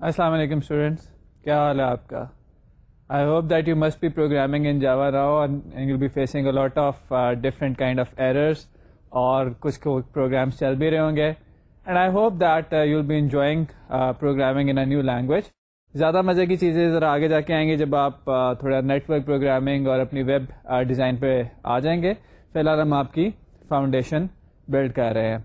السلام علیکم اسٹوڈینٹس کیا حال ہے آپ کا؟ I hope that you must be programming in Java Rao you be facing a lot of different kind of errors اور کچھ پروگرامس چل بھی رہے ہوں گے. And I hope that you will be enjoying programming in a new language زیادہ مزے کی چیزیں ذرا آگے جا کے آئیں گے جب آپ uh, تھوڑا نیٹ ورک پروگرامنگ اور اپنی ویب ڈیزائن uh, پہ آ جائیں گے. فی الحال ہم آپ کی فاؤنڈیشن بلڈ کر رہے ہیں.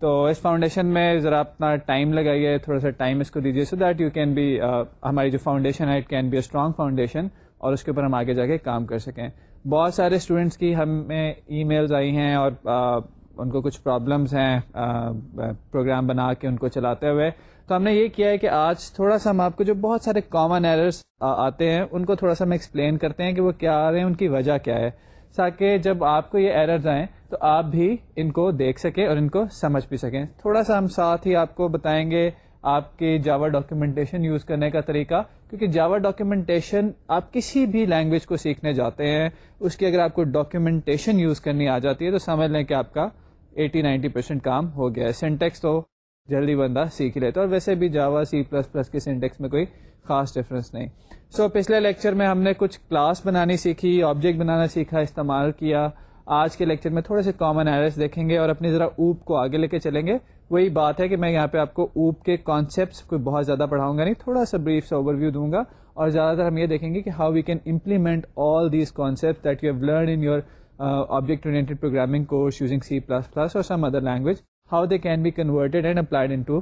تو اس فاؤنڈیشن میں ذرا اپنا ٹائم لگائیے. تھوڑا سا ٹائم اس کو دیجیے so that you can be ہماری جو فاؤنڈیشن ہے it can be a strong foundation اور اس کے اوپر ہم آگے جا کے کام کر سکیں. بہت سارے اسٹوڈینٹس کی ہمیں ای میلز آئی ہیں اور uh, ان کو کچھ پرابلمس ہیں پروگرام بنا کے ان کو چلاتے ہوئے۔ تو ہم نے یہ کیا ہے کہ آج تھوڑا سا ہم آپ کو جو بہت سارے کامن ایررس آتے ہیں، ان کو تھوڑا سا ہم ایکسپلین کرتے ہیں کہ وہ کیا آ رہے ہیں، ان کی وجہ کیا ہے۔ تاکہ جب آپ کو یہ ایررز آئیں تو آپ بھی ان کو دیکھ سکیں اور ان کو سمجھ بھی سکیں۔ تھوڑا سا ہم ساتھ ہی آپ کو بتائیں گے آپ کی جاوا ڈاکیومنٹیشن یوز کرنے کا طریقہ۔ کیونکہ جاوا ڈاکیومنٹیشن آپ کسی بھی لینگویج کو سیکھنے جاتے ہیں، اس کی اگر آپ کو ڈاکیومنٹیشن یوز کرنی آ جاتی ہے تو سمجھ لیں کہ آپ کا ایٹی نائنٹی پرسینٹ کام ہو گیا ہے۔ سینٹیکس تو جلدی بندہ سیکھ لیتا اور ویسے بھی جاوا سی پلس پلس کے سینٹیکس میں کوئی خاص ڈفرینس نہیں۔ سو so, پچھلے لیکچر میں ہم نے کچھ کلاس بنانی سیکھی آبجیکٹ بنانا سیکھا استعمال کیا۔ آج کے لیکچر میں تھوڑے سے کامن ایررس دیکھیں گے اور اپنی ذرا اوپ کو آگے لے کے چلیں گے۔ وہی بات ہے کہ میں یہاں پہ آپ کو اوپ کے کانسیپٹس کوئی بہت زیادہ پڑھاؤں گا نہیں تھوڑا سا بریف اوور ویو دوں گا۔ اور زیادہ تر ہم یہ دیکھیں گے کہ how we can implement all these concept that you have learn in your object oriented programming course using C plus plus اور some other language how they can be converted and applied into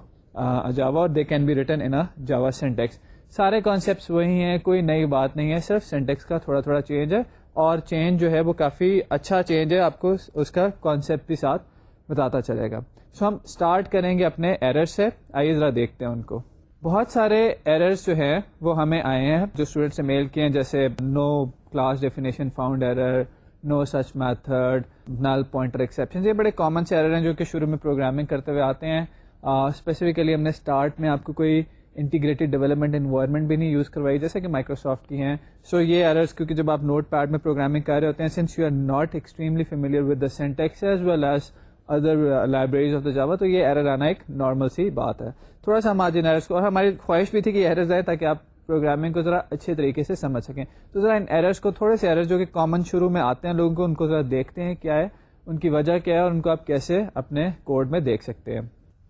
Java اور they can be written in Java syntax سارے concepts وہی ہیں، کوئی نئی بات نہیں ہے، صرف سینٹیکس کا تھوڑا تھوڑا چینج ہے، اور چینج جو ہے وہ کافی اچھا چینج ہے، آپ کو اس کا کانسیپٹ بھی ساتھ بتاتا چلے گا۔ سو ہم اسٹارٹ کریں گے اپنے ایرر سے۔ آئیے ذرا دیکھتے ہیں ان کو۔ بہت سارے ایررز جو ہیں وہ ہمیں آئے ہیں، جو اسٹوڈنٹ سے میل کیے ہیں، جیسے no class definition found error no such method, null pointer exception یہ بڑے کامن سے ایرر ہیں جو کہ شروع میں پروگرامنگ کرتے ہوئے آتے ہیں۔ اسپیسیفکلی ہم نے اسٹارٹ میں آپ کو کوئی انٹیگریٹڈ ڈیولپمنٹ انوائرمنٹ بھی نہیں یوز کروائی، جیسے کہ مائکروسافٹ کی ہیں۔ سو so یہ ایررز کیونکہ جب آپ نوٹ پیڈ میں پروگرامنگ کر رہے ہوتے ہیں since you are not extremely familiar with the syntax as well as other libraries of the Java تو یہ ایرر آنا ایک نارمل سی بات ہے۔ تھوڑا سا ہم آج ان ایررز کو، اور ہماری خواہش بھی تھی کہ ایررز آئے تاکہ آپ پروگرامنگ کو ذرا اچھے طریقے سے سمجھ سکیں۔ تو ذرا ان ایررز کو تھوڑے سے ایررز جو کہ کامن شروع میں آتے ہیں لوگوں کو ان کو ذرا دیکھتے ہیں کیا ہے ان کی وجہ کیا ہے اور ان کو آپ کیسے اپنے کوڈ میں دیکھ سکتے ہیں۔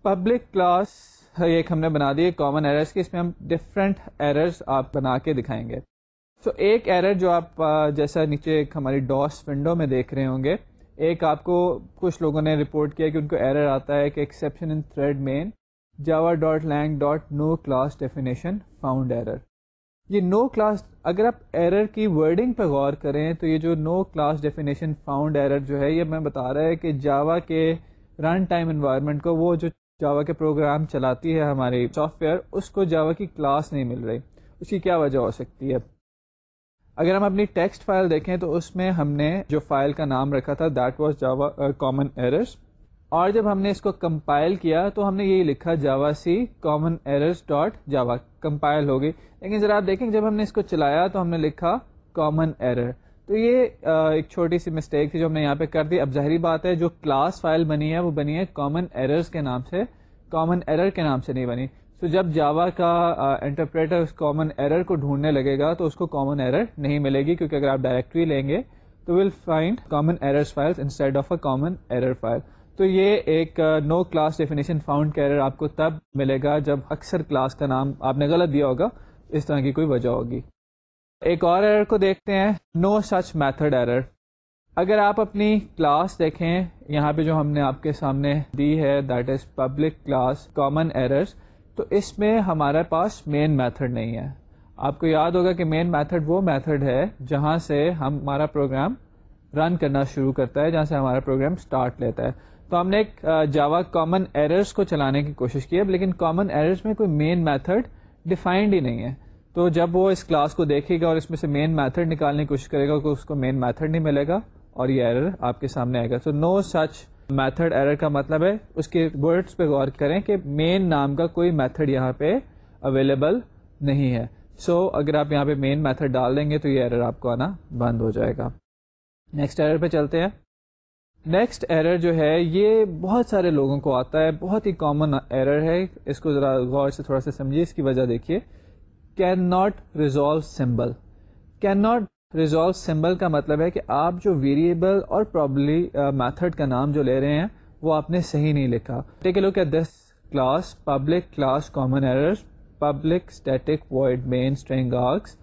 پبلک کلاس ہاں، ایک ہم نے بنا دی ہے کامن ایررس کی اس میں ہم ڈفرینٹ ایررز آپ بنا کے دکھائیں گے۔ سو so, ایک ایرر جو آپ جیسا نیچے ایک ہماری ڈاس ونڈو میں دیکھ رہے ہوں گے ایک آپ کو کچھ لوگوں نے رپورٹ کیا کہ ان کو ایرر آتا ہے کہ exception in thread main Java dot lang dot no class definition found error یہ نو کلاس اگر آپ ایرر کی ورڈنگ پہ غور کریں تو یہ جو no class definition found error جو ہے، یہ میں بتا رہا ہے کہ جاوا کے رن ٹائم انوائرمنٹ کو، وہ جو جاوا کے پروگرام چلاتی ہے ہماری سافٹ ویئر اس کو جاوا کی کلاس نہیں مل رہی۔ اس کی کیا وجہ ہو سکتی ہے؟ اگر ہم اپنی ٹیکسٹ فائل دیکھیں تو اس میں ہم نے جو فائل کا نام رکھا تھا that was Java uh, common errors اور جب ہم نے اس کو کمپائل کیا تو ہم نے یہی لکھا javac common errors dot Java compile ہوگی لیکن ذرا آپ دیکھیں، جب ہم نے اس کو چلایا تو ہم نے لکھا کامن ایرر تو یہ ایک چھوٹی سی مسٹیک تھی جو ہم نے یہاں پہ کر دی۔ اب ظاہری بات ہے، جو کلاس فائل بنی ہے، وہ بنی ہے کامن ایررز کے نام سے۔ کامن ایرر کے نام سے نہیں بنی۔ تو جب جاوا کا انٹرپریٹر اس کامن ایرر کو ڈھونڈنے لگے گا تو اس کو کامن ایرر نہیں ملے گی، کیونکہ اگر آپ ڈائریکٹری لیں گے تو will find common error file instead of a common error file تو یہ ایک نو کلاس ڈیفینیشن فاؤنڈ کا ایرر آپ کو تب ملے گا جب اکثر کلاس کا نام آپ نے غلط دیا ہوگا، اس طرح کی کوئی وجہ ہوگی۔ ایک اور ایرر کو دیکھتے ہیں نو سچ میتھڈ ایرر اگر آپ اپنی کلاس دیکھیں، یہاں پہ جو ہم نے آپ کے سامنے دی ہے that is public class common errors تو اس میں ہمارے پاس مین میتھڈ نہیں ہے۔ آپ کو یاد ہوگا کہ مین میتھڈ وہ میتھڈ ہے جہاں سے ہمارا پروگرام رن کرنا شروع کرتا ہے، جہاں سے ہمارا پروگرام اسٹارٹ لیتا ہے۔ تو ہم نے ایک جاوا کامن ایررس کو چلانے کی کوشش کی ہے لیکن کامن ایررس میں کوئی مین میتھڈ ڈیفائنڈ ہی نہیں ہے۔ تو جب وہ اس کلاس کو دیکھے گا اور اس میں سے مین میتھڈ نکالنے کی کوشش کرے گا تو اس کو مین میتھڈ نہیں ملے گا اور یہ ایرر آپ کے سامنے آئے گا۔ سو نو سچ میتھڈ ایرر کا مطلب ہے اس کے ورڈس پہ غور کریں کہ مین نام کا کوئی میتھڈ یہاں پہ اویلیبل نہیں ہے۔ سو so, اگر آپ یہاں پہ مین میتھڈ ڈال دیں گے تو یہ ایرر آپ کو آنا بند ہو جائے گا۔ نیکسٹ ایرر پہ چلتے ہیں۔ نیکسٹ ایرر جو ہے، یہ بہت سارے لوگوں کو آتا ہے، بہت ہی کامن ایرر ہے۔ اس کو ذرا غور سے، تھوڑا سا سمجھیے۔ اس کی وجہ دیکھیے۔ Cannot resolve symbol cannot resolve symbol کا مطلب ہے کہ آپ جو ویریبل اور پرابلی میتھڈ uh, کا نام جو لے رہے ہیں، وہ آپ نے صحیح نہیں لکھا۔ Take a look at this class public class common error public static void main string args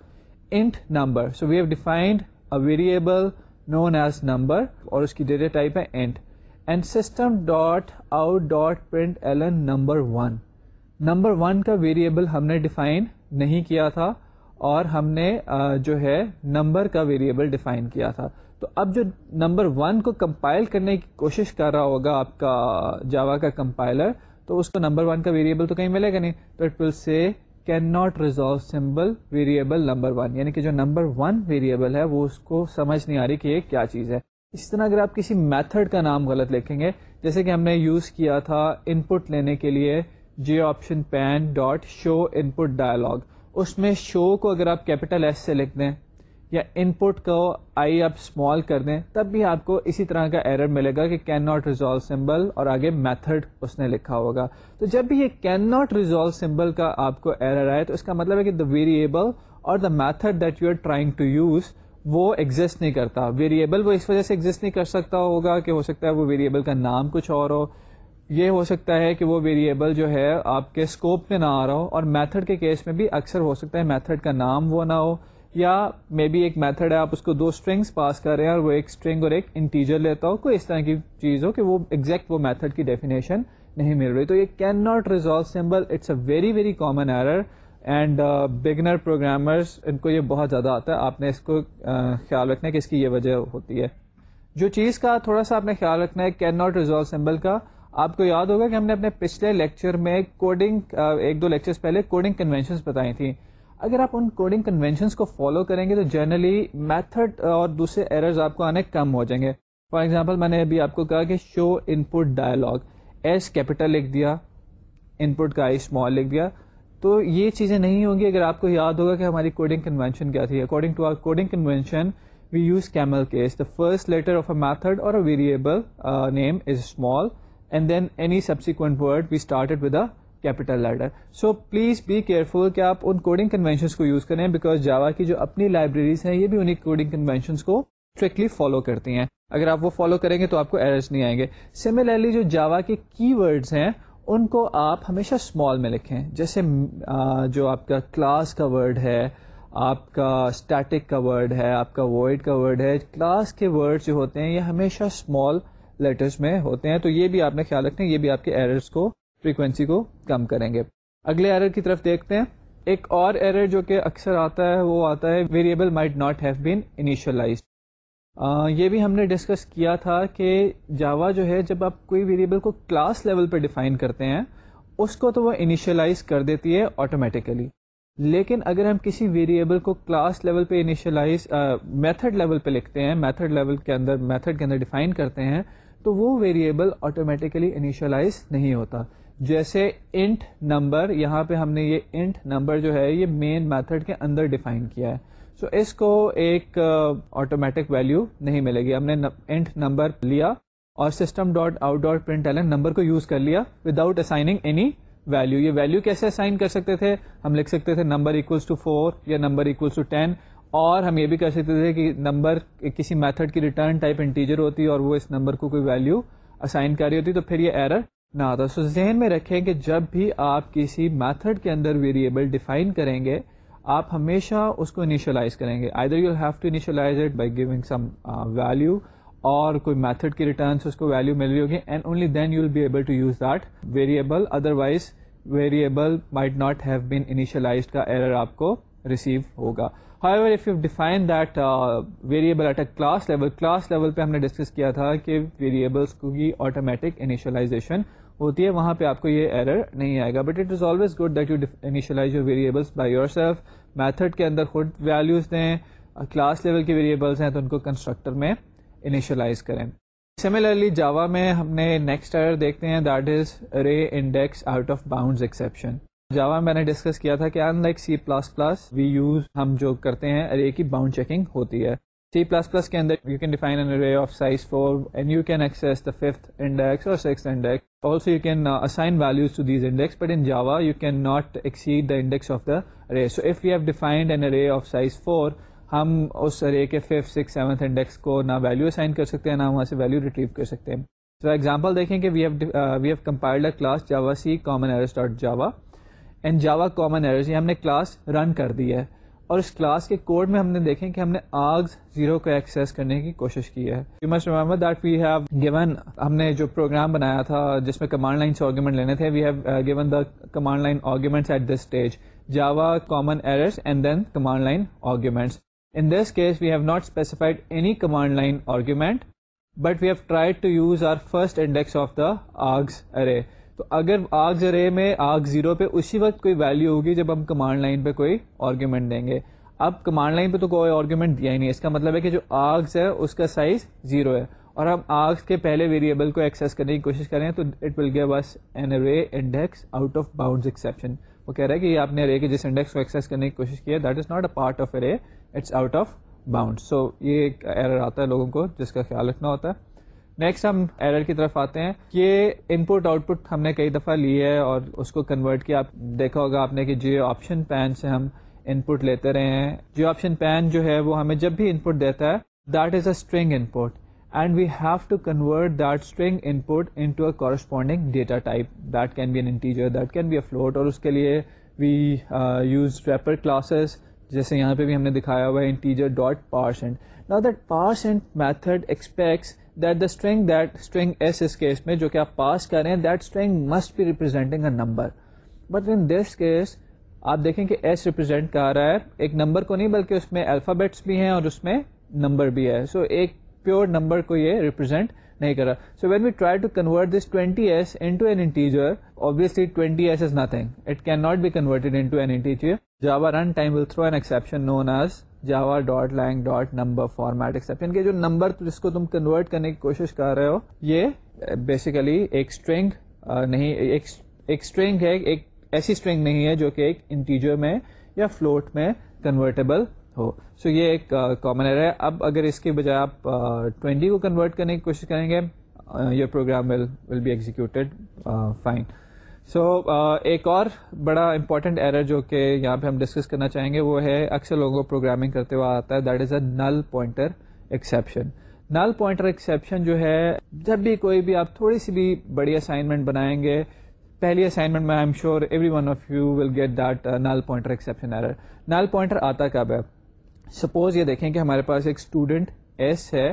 int number so we have defined a variable known as number اور اس کی ڈیٹا ٹائپ ہے int and system dot out dot print L N number one number one کا variable ہم نے define نہیں کیا تھا، اور ہم نے جو ہے نمبر کا ویریبل ڈیفائن کیا تھا۔ تو اب جو نمبر ون کو کمپائل کرنے کی کوشش کر رہا ہوگا آپ کا جاوا کا کمپائلر تو اس کو نمبر ون کا ویریبل تو کہیں ملے گا نہیں۔ تو it will say cannot resolve symbol variable number one یعنی کہ جو نمبر ون ویریبل ہے وہ اس کو سمجھ نہیں آ رہی کہ یہ کیا چیز ہے۔ اس طرح اگر آپ کسی میتھڈ کا نام غلط لکھیں گے، جیسے کہ ہم نے یوز کیا تھا ان پٹ لینے کے لیے J option pane dot show input dialog اس میں شو کو اگر آپ کیپیٹل ایس سے لکھ دیں یا ان پٹ کو آئی آپ اسمال کر دیں، تب بھی آپ کو اسی طرح کا ایرر ملے گا کہ کین ناٹ ریزالو سمبل اور آگے میتھڈ اس نے لکھا ہوگا۔ تو جب بھی یہ کین ناٹ ریزالو سمبل کا آپ کو ایرر آئے، تو اس کا مطلب ہے کہ دا ویریبل اور the method that you are trying to use وہ ایگزٹ نہیں کرتا۔ ویریبل وہ اس وجہ سے ایگزٹ نہیں کر سکتا ہوگا کہ ہو سکتا ہے وہ ویریبل کا نام کچھ اور ہو۔ یہ ہو سکتا ہے کہ وہ ویریبل جو ہے آپ کے اسکوپ میں نہ آ رہا ہو اور میتھڈ کے کیس میں بھی اکثر ہو سکتا ہے میتھڈ کا نام وہ نہ ہو۔ یا مے بی ایک میتھڈ ہے آپ اس کو دو اسٹرنگس پاس کر رہے ہیں اور وہ ایک اسٹرنگ اور ایک انٹیجر لیتا ہو۔ کوئی اس طرح کی چیز ہو کہ وہ ایگزیکٹ وہ میتھڈ کی ڈیفینیشن نہیں مل رہی۔ تو یہ cannot resolve symbol it's a very very common error and beginner programmers ان کو یہ بہت زیادہ آتا ہے۔ آپ نے اس کو uh, خیال رکھنا ہے کہ اس کی یہ وجہ ہوتی ہے۔ جو چیز کا تھوڑا سا آپ نے خیال رکھنا ہے کین ناٹ ریزالو سمبل کا آپ کو یاد ہوگا کہ ہم نے اپنے پچھلے لیکچر میں کوڈنگ uh, ایک دو لیکچر پہلے کوڈنگ کنوینشن بتائی تھیں۔ اگر آپ ان کوڈنگ کنوینشنس کو فالو کریں گے تو جنرلی میتھڈ اور دوسرے ایررز آپ کو آنے کم ہو جائیں گے۔ فار ایگزامپل میں نے ابھی آپ کو کہا کہ show input dialog S capital لکھ دیا ان پٹ کا آئی اسمال لکھ دیا۔ تو یہ چیزیں نہیں ہوں گی۔ اگر آپ کو یاد ہوگا کہ ہماری کوڈنگ کنوینشن کیا تھی۔ According to our coding convention we use camel case the first letter of a method اور variable name is small and then any subsequent word we started with capital letter so please be careful کہ آپ ان coding conventions کو use کریں because Java کی جو اپنی libraries ہیں یہ بھی انہیں کوڈنگ کنوینشنس کو اسٹرکٹلی فالو کرتی ہیں۔ اگر آپ وہ فالو کریں گے تو آپ کو ایررز نہیں آئیں گے۔ سملرلی جو جاوا کے کی ورڈز ہیں ان کو آپ ہمیشہ اسمال میں لکھیں۔ جیسے جو آپ کا کلاس کا ورڈ ہے، آپ کا اسٹیٹک کا ورڈ ہے، آپ کا ورڈ کا ورڈ ہے کلاس کے ورڈ جو ہوتے ہیں یہ ہمیشہ اسمال لیٹرس میں ہوتے ہیں۔ تو یہ بھی آپ نے خیال رکھنا یہ بھی آپ کے ایررز کو فریکوینسی کو کم کریں گے۔ اگلے ایرر کی طرف دیکھتے ہیں۔ ایک اور ایرر جو کہ اکثر آتا ہے، وہ آتا ہے variable might not have been initialise یہ بھی ہم نے ڈسکس کیا تھا کہ جاوا جو ہے، جب آپ کوئی ویریبل کو کلاس لیول پہ ڈیفائن کرتے ہیں، اس کو تو وہ انیشلائز کر دیتی ہے آٹومیٹیکلی لیکن اگر ہم کسی ویریبل کو کلاس لیول پہ انیشلائز میتھڈ لیول پہ لکھتے ہیں میتھڈ لیول کے اندر میتھڈ کے اندر ڈیفائن کرتے ہیں، تو وہ ویریبل آٹومیٹیکلی انیشلائز نہیں ہوتا۔ جیسے انٹ نمبر یہاں پہ ہم نے یہ انٹ نمبر جو ہے یہ مین میتھڈ کے اندر ڈیفائن کیا ہے۔ سو so اس کو ایک آٹومیٹک uh, ویلو نہیں ملے گی۔ ہم نے انٹ نمبر لیا اور system dot out dot print ln number کو یوز کر لیا وداؤٹ اسائننگ اینی ویلو یہ ویلو کیسے اسائن کر سکتے تھے؟ ہم لکھ سکتے تھے نمبر اکولس ٹو فور یا نمبر اکولس ٹو ٹین اور ہم یہ بھی کر سکتے تھے کہ نمبر کسی میتھڈ کی ریٹرن ٹائپ انٹیجر ہوتی اور وہ اس نمبر کو کوئی ویلو اسائن کر رہی ہوتی تو پھر یہ ایرر نہ آتا سو ذہن میں رکھیں کہ جب بھی آپ کسی میتھڈ کے اندر ویریبل ڈیفائن کریں گے آپ ہمیشہ اس کو انیشلائز کریں گے۔ Either you have to initialise it by giving some value اور کوئی میتھڈ کی ریٹرن سے اس کو ویلو مل رہی ہوگی and only then you will be able to use that variable otherwise variable might not have been initialize کا error آپ کو ریسیو ہوگا۔ However if you define that uh, variable at a class level class پہ ہم نے discuss کیا تھا کہ ویریبلس کی آٹومیٹک انیشلائزیشن ہوتی ہے، وہاں پہ آپ کو یہ ایرر نہیں آئے گا. But it is always good that you initialize your variables by yourself method کے اندر خود ویلیوز دیں کلاس لیول کے ویریبلس ہیں، تو ان کو کنسٹرکٹر میں انیشلائز کریں. سملرلی جاوا میں ہم نے نیکسٹ ایرر دیکھتے ہیں that is array index out of bound exception Java میں نے ڈسکس کیا تھا کہ in like C plus plus we use ہم جو کرتے ہیں رے کی باؤنڈ چیکنگ ہوتی ہے۔ سی پلس پلس کے اندر you can define an array of size four and you can access the fifth index اور six index also you can assign values to these index but in Java you can not exceed the index of the array so if you have defined an array of size four ہم اس رے کے fifth six seventh index کو نہ value assign کر سکتے ہیں، نہ وہاں سے ویلو ریٹریو کر سکتے ہیں. سو ایگزامپل دیکھیں کہ we have we have compiled a class Java C common errors dot Java and Java common errors یہ ہم نے کلاس رن کر دی ہے. اور اس کلاس کے کوڈ میں ہم نے دیکھیں کہ ہم نے آگز زیرو کو ایکسیس کرنے کی کوشش کی ہے۔ You must remember that we have given ہم نے جو پروگرام بنایا تھا جس میں کمانڈ لائن سے آرگیومنٹ لینے تھے we have given the command line arguments at this stage Java common errors and then command line arguments in this case we have not specified any command line argument but we have try to use our first index of the args array تو اگر آگ رے میں آگ zero پہ، اسی وقت کوئی ویلو ہوگی جب ہم کمانڈ لائن پہ کوئی آرگیومنٹ دیں گے۔ اب کمانڈ لائن پہ تو کوئی آرگیومنٹ دیا ہی نہیں۔ اس کا مطلب ہے کہ جو آگز ہے، اس کا سائز زیرو ہے۔ اور ہم آگز کے پہلے ویریبل کو ایکسیس کرنے کی کوشش کریں تو it will give us an array index out of bound exception وہ کہہ رہا ہے کہ آپ نے رے کے جس انڈیکس کو ایکسیس کرنے کی کوشش کی ہے that is not a part of array it's out of bound so یہ ایک ایرر آتا ہے لوگوں کو، جس کا خیال رکھنا ہوتا ہے۔ نیکسٹ ہم ایرر کی طرف آتے ہیں یہ ان پٹ آؤٹ پٹ ہم نے کئی دفعہ لی ہے اور اس کو کنورٹ کیا۔ آپ دیکھا ہوگا آپ نے کہ جیو آپشن پین سے ہم ان پٹ لیتے رہے ہیں۔ جیو آپشن پین جو ہے وہ ہمیں جب بھی ان پٹ دیتا ہے that is a string input and we have to convert that string input into a corresponding data type that can be an integer that can be a float اور اس کے لیے وی یوز ریپر کلاسز جیسے یہاں پہ بھی ہم نے دکھایا ہوا ہے انٹیجر ڈاٹ پارسنٹ نا that parseInt method expects that the string that string s us case میں جو کہ آپ پاس کر رہے ہیں that string must be representing a number but in this case آپ دیکھیں کہ ایس ریپرزینٹ کر رہا ہے. ایک نمبر کو نہیں بلکہ اس میں الفابیٹس بھی ہیں اور اس میں نمبر بھی ہے. سو so, ایک پیور نمبر کو یہ ریپرزینٹ نہیں کر رہا. So when we try to convert this twenty s into an integer obviously 20 s is nothing. It cannot be converted into an integer. Java runtime will throw an exception known as Java dot lang dot number format exception کے جو number جس کو تم convert کرنے کی کوشش کر رہے ہو، یہ بیسیکلی ایک اسٹرنگ نہیں، ایک اسٹرنگ ہے، ایک ایسی اسٹرنگ نہیں ہے جو کہ ایک انٹیجر میں یا فلوٹ میں کنورٹیبل ہو۔ سو یہ ایک کامن ہے۔ اب اگر اس کے بجائے آپ ٹوینٹی کو کنورٹ کرنے کی کوشش کریں گے یہ program will will be executed fine so uh, ایک اور بڑا امپورٹنٹ ایرر جو کہ یہاں پہ ہم ڈسکس کرنا چاہیں گے وہ ہے اکثر لوگوں کو پروگرامنگ کرتے ہوئے آتا ہے that is a null pointer exception null pointer exception جو ہے جب بھی کوئی بھی آپ تھوڑی سی بھی بڑی اسائنمنٹ بنائیں گے پہلی اسائنمنٹ میں I am sure every one of you will get that null pointer exception error null pointer آتا کب ہے؟ سپوز یہ دیکھیں کہ ہمارے پاس ایک اسٹوڈنٹ ایس ہے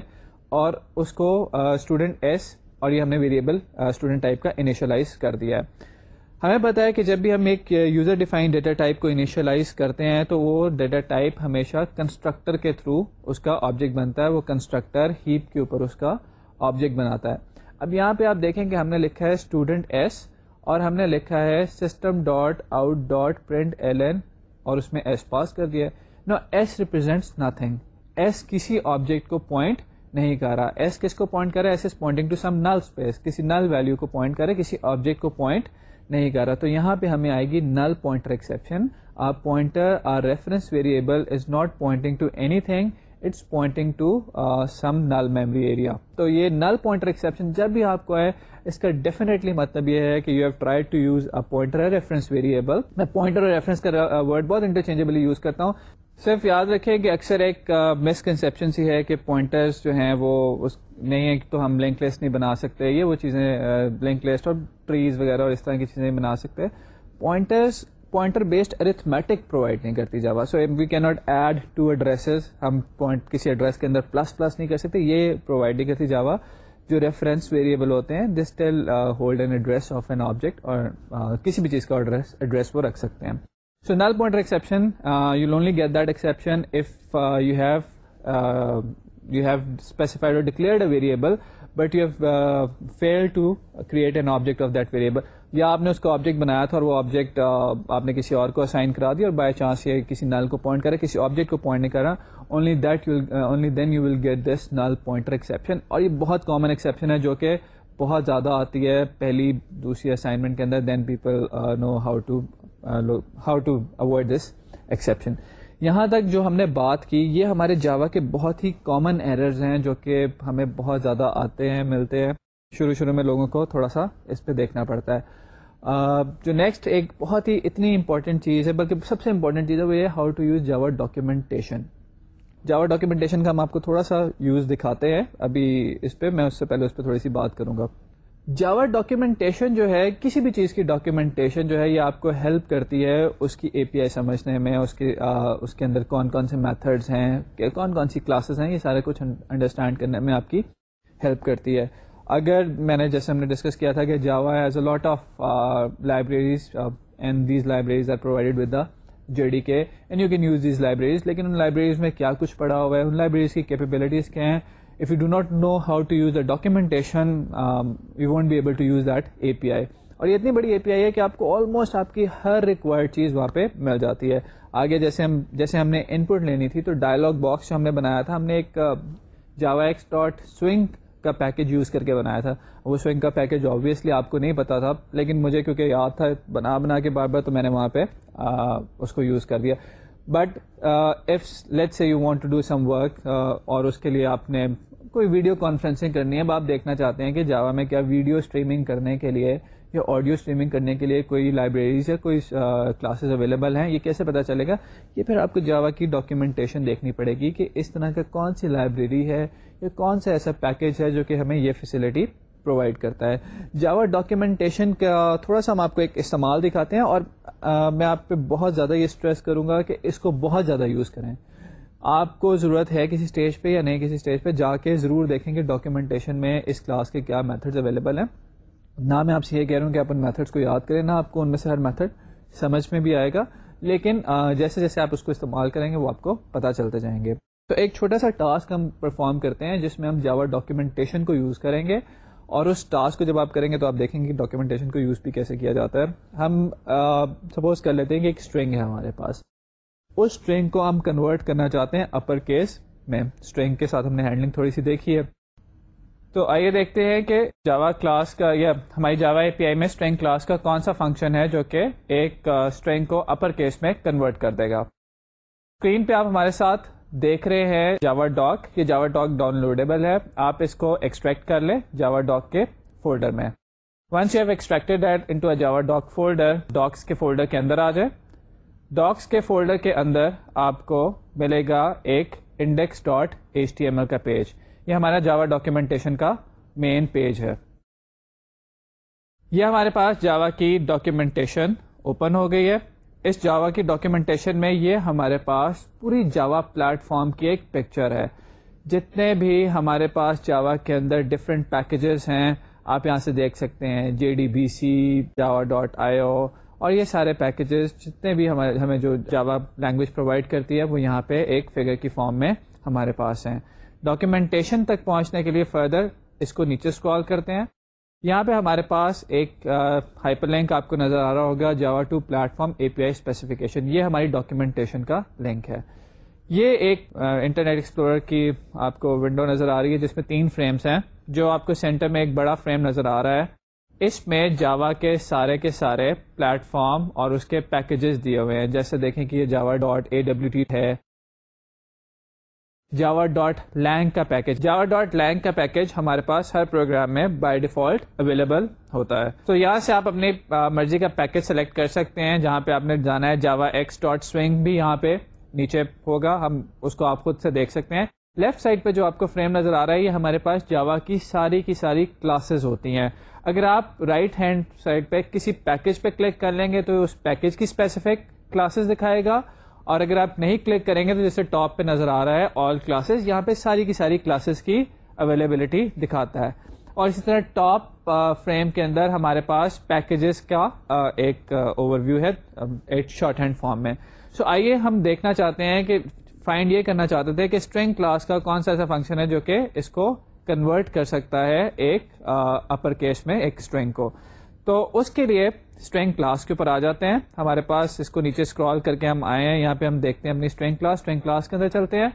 اور اس کو اسٹوڈنٹ uh, ایس اور یہ ہم نے ویریبل اسٹوڈنٹ ٹائپ کا انیشلائز کر دیا ہے۔ ہمیں پتا ہے کہ جب بھی ہم ایک یوزر ڈیفائن ڈیٹا ٹائپ کو انیشلائز کرتے ہیں تو وہ ڈیٹا ٹائپ ہمیشہ کنسٹرکٹر کے تھرو اس کا آبجیکٹ بنتا ہے، وہ کنسٹرکٹر ہیپ کے اوپر اس کا آبجیکٹ بناتا ہے۔ اب یہاں پہ آپ دیکھیں کہ ہم نے لکھا ہے اسٹوڈنٹ ایس اور ہم نے لکھا ہے system dot out dot print l n اور اس میں ایس پاس کر دیا no s represents nothing s کسی آبجیکٹ کو پوائنٹ نہیں کر رہا۔ ایس کس کو پوائنٹ کر رہا ہے؟ S is pointing to some null space کسی نل ویلو کو پوائنٹ کرے کسی آبجیکٹ کو پوائنٹ نہیں کر رہا۔ تو یہاں پہ ہمیں آئے گی null pointer exception pointer or reference variable is not pointing to any thing it's pointing to some null memory area. تو یہ نل پوائنٹر ایکسیپشن جب بھی آپ کو ہے اس کا ڈیفینیٹلی مطلب یہ ہے کہ you have try to use a pointer reference variable میں پوائنٹر اور ریفرنس کا ورڈ بہت انٹرچینجبلی یوز کرتا ہوں۔ صرف یاد رکھیں کہ اکثر ایک مسکنسپشن سی ہے کہ پوائنٹرز جو ہیں وہ اس نہیں ہے تو ہم لنک لسٹ نہیں بنا سکتے، یہ وہ چیزیں لنک لسٹ اور ٹریز وغیرہ اور اس طرح کی چیزیں بنا سکتے۔ Pointers pointer based arithmetic provide نہیں کرتی Java so we can not add to addresses ہم پوائنٹ کسی ایڈریس کے اندر پلس پلس نہیں کر سکتے، یہ پرووائڈ نہیں کرتی جاوا جو ریفرنس ویریبل ہوتے ہیں this tell hold an address of an object اور کسی بھی چیز کا ایڈریس ایڈریس وہ رکھ سکتے ہیں۔ So null pointer exception you only get that exception if you have you have specified declared a variable but you have fail to create an object of that variable یا آپ نے اس کا object بنایا تھا اور وہ آبجیکٹ uh, آپ نے کسی اور کو اسائن کرا دیا اور بائی چانس یہ کسی نل کو پوائنٹ کرا، کسی آبجیکٹ کو پوائنٹ نہیں کرا. Only that only then you will get this null pointer exception اور یہ بہت کامن ایکسیپشن ہے جو کہ بہت زیادہ آتی ہے پہلی دوسری اسائنمنٹ کے اندر. Then people know how to how to avoid this exception یہاں تک جو ہم نے بات کی، یہ ہمارے جاوا کے بہت ہی کامن ایررز ہیں جو کہ ہمیں بہت زیادہ آتے ہیں، ملتے ہیں۔ شروع شروع میں لوگوں کو تھوڑا سا اس پہ دیکھنا پڑتا ہے۔ جو نیکسٹ ایک بہت ہی اتنی امپورٹنٹ چیز ہے، بلکہ سب سے امپورٹنٹ چیز ہے، وہ یہ how to use Java documentation Java documentation کا ہم آپ کو تھوڑا سا یوز دکھاتے ہیں۔ ابھی اس پہ میں اس سے پہلے اس پہ تھوڑی سی بات کروں گا۔ جاور ڈاکیومنٹیشن جو ہے، کسی بھی چیز کی ڈاکیومنٹیشن جو ہے، یہ آپ کو ہیلپ کرتی ہے اس کی اے پی آئی سمجھنے میں، اس کے اس کے اندر کون کون سے میتھڈز ہیں کون کون سی کلاسز ہیں، یہ سارے کچھ انڈرسٹینڈ کرنے میں آپ کی ہیلپ کرتی ہے۔ اگر میں نے، جیسے ہم نے ڈسکس کیا تھا کہ Java has a lot of libraries and these libraries are provided with the J D K and you can use these libraries لیکن ان لائبریریز میں کیا کچھ پڑا ہوا ہے؟ ان لائبریریز کی کیپیبلٹیز کیا ہیں؟ If you do not know how to use the documentation you won't be able to use that A P I اور یہ اتنی بڑی اے پی آئی ہے کہ آپ کو آلموسٹ آپ کی ہر ریکوائرڈ چیز وہاں پہ مل جاتی ہے۔ آگے جیسے ہم جیسے ہم نے ان پٹ لینی تھی تو ڈائلگ باکس جو ہم نے بنایا تھا، ہم نے ایک جاوا ایکس ڈاٹ سوئنگ کا پیکج یوز کر کے بنایا تھا۔ وہ سوئنگ کا پیکج آبویسلی آپ کو نہیں پتا تھا، لیکن مجھے کیونکہ یاد تھا بنا بنا کے بار بار تو میں نے وہاں پہ اس کو یوز کر دیا۔ But if let say you want to do some work اور اس کے لیے آپ نے کوئی ویڈیو کانفرنسنگ کرنی ہے، اب آپ دیکھنا چاہتے ہیں کہ جاوا میں کیا ویڈیو اسٹریمنگ کرنے کے لیے یا آڈیو اسٹریمنگ کرنے کے لیے کوئی لائبریریز یا کوئی کلاسز اویلیبل ہیں؟ یہ کیسے پتا چلے گا؟ یہ پھر آپ کو جاوا کی ڈاکیومنٹیشن دیکھنی پڑے گی کہ اس طرح کا کون سی لائبریری ہے یا کون سا ایسا پیکج ہے جو کہ ہمیں یہ فیسلٹی پرووائڈ کرتا ہے۔ جاوا ڈاکیومنٹیشن کا تھوڑا سا ہم آپ کو ایک استعمال دکھاتے ہیں اور میں آپ پہ بہت زیادہ یہ اسٹریس کروں گا کہ اس کو بہت زیادہ یوز کریں۔ آپ کو ضرورت ہے کسی اسٹیج پہ یا نہیں کسی اسٹیج پہ، جا کے ضرور دیکھیں کہ ڈاکیومنٹیشن میں اس کلاس کے کیا میتھڈز اویلیبل ہیں۔ نہ میں آپ سے یہ کہہ رہا ہوں کہ آپ ان میتھڈس کو یاد کریں، نہ آپ کو ان میں سے ہر میتھڈ سمجھ میں بھی آئے گا۔ لیکن جیسے جیسے آپ اس کو استعمال کریں گے، وہ آپ کو پتہ چلتے جائیں گے۔ تو ایک چھوٹا سا ٹاسک ہم پرفارم کرتے ہیں، جس میں ہم جاوا ڈاکیومنٹیشن کو یوز کریں گے۔ اور اس ٹاسک کو جب آپ کریں گے تو آپ دیکھیں گے ڈاکیومنٹیشن کو یوز بھی کیسے کیا جاتا ہے۔ ہم سپوز کر لیتے ہیں کہ ایک اسٹرنگ ہے ہمارے پاس۔ اس اسٹرنگ کو ہم کنورٹ کرنا چاہتے ہیں اپر کیس میں۔ اسٹرنگ کے ساتھ ہم نے ہینڈلنگ تھوڑی سی دیکھی ہے۔ تو آئیے دیکھتے ہیں کہ جاوا کلاس کا یا ہماری جاوا اے پی آئی میں اسٹرینگ کلاس کا کون سا فنکشن ہے جو کہ ایک اسٹرینگ کو اپر کیس میں کنورٹ کر دے گا۔ اسکرین پہ آپ ہمارے ساتھ دیکھ رہے ہیں جاوا ڈاک یہ جاوا ڈاک ڈاؤن لوڈیبل ہے۔ آپ اس کو ایکسٹریکٹ کر لیں جاوا ڈاک کے فولڈر میں۔ Once you have extracted it into Java doc folder docs کے فولڈر کے اندر آ جائے ڈاکس کے فولڈر کے اندر آپ کو ملے گا ایک index dot H T M L کا پیج یہ ہمارا جاوا ڈاکیومنٹیشن کا مین پیج ہے۔ یہ ہمارے پاس جاوا کی ڈاکیومنٹیشن اوپن ہو گئی ہے۔ اس جاوا کی ڈاکیومنٹیشن میں یہ ہمارے پاس پوری جاوا پلیٹ فارم کی ایک پکچر ہے۔ جتنے بھی ہمارے پاس جاوا کے اندر ڈفرینٹ پیکجز ہیں، آپ یہاں سے دیکھ سکتے ہیں۔ J D B C Java dot I O اور یہ سارے پیکجز جتنے بھی ہمارے ہمیں جو جاوا لینگویج پرووائڈ کرتی ہے، وہ یہاں پہ ایک فگر کی فارم میں ہمارے پاس ہیں۔ ڈاکیومنٹیشن تک پہنچنے کے لیے فردر اس کو نیچے اسکرال کرتے ہیں۔ یہاں پہ ہمارے پاس ایک ہائپر لنک آپ کو نظر آ رہا ہوگا Java two platform A P I specification یہ ہماری ڈاکیومنٹیشن کا لنک ہے۔ یہ ایک انٹرنیٹ ایکسپلورر کی آپ کو ونڈو نظر آ رہی ہے، جس میں تین فریمز ہیں۔ جو آپ کو سینٹر میں ایک بڑا فریم نظر آ رہا ہے۔ اس میں جاوا کے سارے کے سارے پلیٹ فارم اور اس کے پیکجز دیے ہوئے ہیں۔ جیسے دیکھیں کہ یہ Java dot A W T ہے۔ جاوا ڈاٹ لینگ کا پیکج جاوا ڈاٹ لینگ کا پیکج ہمارے پاس ہر پروگرام میں بائی ڈیفالٹ اویلیبل ہوتا ہے۔ تو یہاں سے آپ اپنی مرضی کا پیکج سلیکٹ کر سکتے ہیں۔ جہاں پہ آپ نے جانا ہے جاوا ایکس ڈاٹ سوئنگ بھی یہاں پہ نیچے ہوگا۔ ہم اس کو آپ خود سے دیکھ سکتے ہیں۔ لیفٹ سائڈ پہ جو آپ کو فریم نظر آ رہا ہے، یہ ہمارے پاس جاوا کی ساری کی ساری کلاسز ہوتی ہیں۔ اگر آپ رائٹ ہینڈ سائڈ پہ کسی پیکج پہ کلک کر لیں گے تو اس پیکج کی اسپیسیفک کلاسز دکھائے گا اور اگر آپ نہیں کلک کریں گے تو جیسے ٹاپ پہ نظر آ رہا ہے آل کلاسز یہاں پہ ساری کی ساری کلاسز کی اویلیبلٹی دکھاتا ہے۔ اور اسی طرح ٹاپ فریم کے اندر ہمارے پاس پیکجز کا ایک اوور ویو ہے ایک شارٹ ہینڈ فارم میں۔ سو آئیے ہم دیکھنا چاہتے ہیں کہ فائنڈ یہ کرنا چاہتے تھے کہ اسٹرنگ کلاس کا کون سا ایسا فنکشن ہے جو کہ اس کو کنورٹ کر سکتا ہے ایک اپر کیس میں ایک اسٹرنگ کو۔ تو اس کے لیے اسٹرینگ کلاس کے اوپر آ جاتے ہیں۔ ہمارے پاس اس کو نیچے اسکرال کر کے ہم آئے ہیں۔ یہاں پہ ہم دیکھتے ہیں اپنی اسٹرینگ کلاس اسٹرینگ کلاس کے اندر چلتے ہیں۔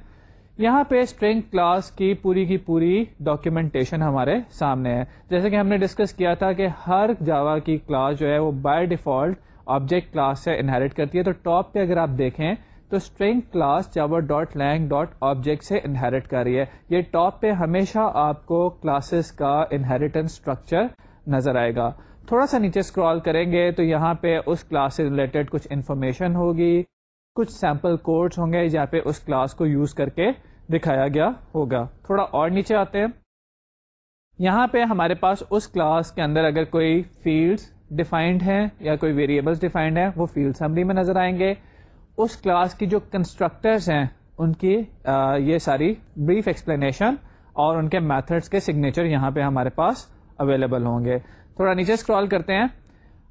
یہاں پہ اسٹرینگ کلاس کی پوری کی پوری ڈاکیومنٹیشن ہمارے سامنے ہے۔ جیسے کہ ہم نے ڈسکس کیا تھا کہ ہر جاوا کی کلاس جو ہے وہ بائی ڈیفالٹ آبجیکٹ کلاس سے انہیریٹ کرتی ہے۔ تو ٹاپ پہ اگر آپ دیکھیں تو string class Java dot lang dot object سے انہیریٹ کر رہی ہے۔ یہ ٹاپ پہ ہمیشہ آپ کو کلاسز کا انہیریٹنس اسٹرکچر نظر آئے گا۔ تھوڑا سا نیچے اسکرال کریں گے تو یہاں پہ اس کلاس سے ریلیٹڈ کچھ انفارمیشن ہوگی۔ کچھ سیمپل کوڈس ہوں گے جہاں پہ اس کلاس کو یوز کر کے دکھایا گیا ہوگا۔ تھوڑا اور نیچے آتے ہیں۔ یہاں پہ ہمارے پاس اس کلاس کے اندر اگر کوئی فیلڈس ڈیفائنڈ ہیں یا کوئی ویریبلس ڈیفائنڈ ہیں، وہ فیلڈ سمری میں نظر آئیں گے۔ اس کلاس کی جو کنسٹرکٹرس ہیں ان کی آ, یہ ساری بریف ایکسپلینیشن اور ان کے میتھڈس کے سگنیچر یہاں پہ ہمارے پاس اویلیبل ہوں گے۔ تھوڑا نیچے اسکرال کرتے ہیں۔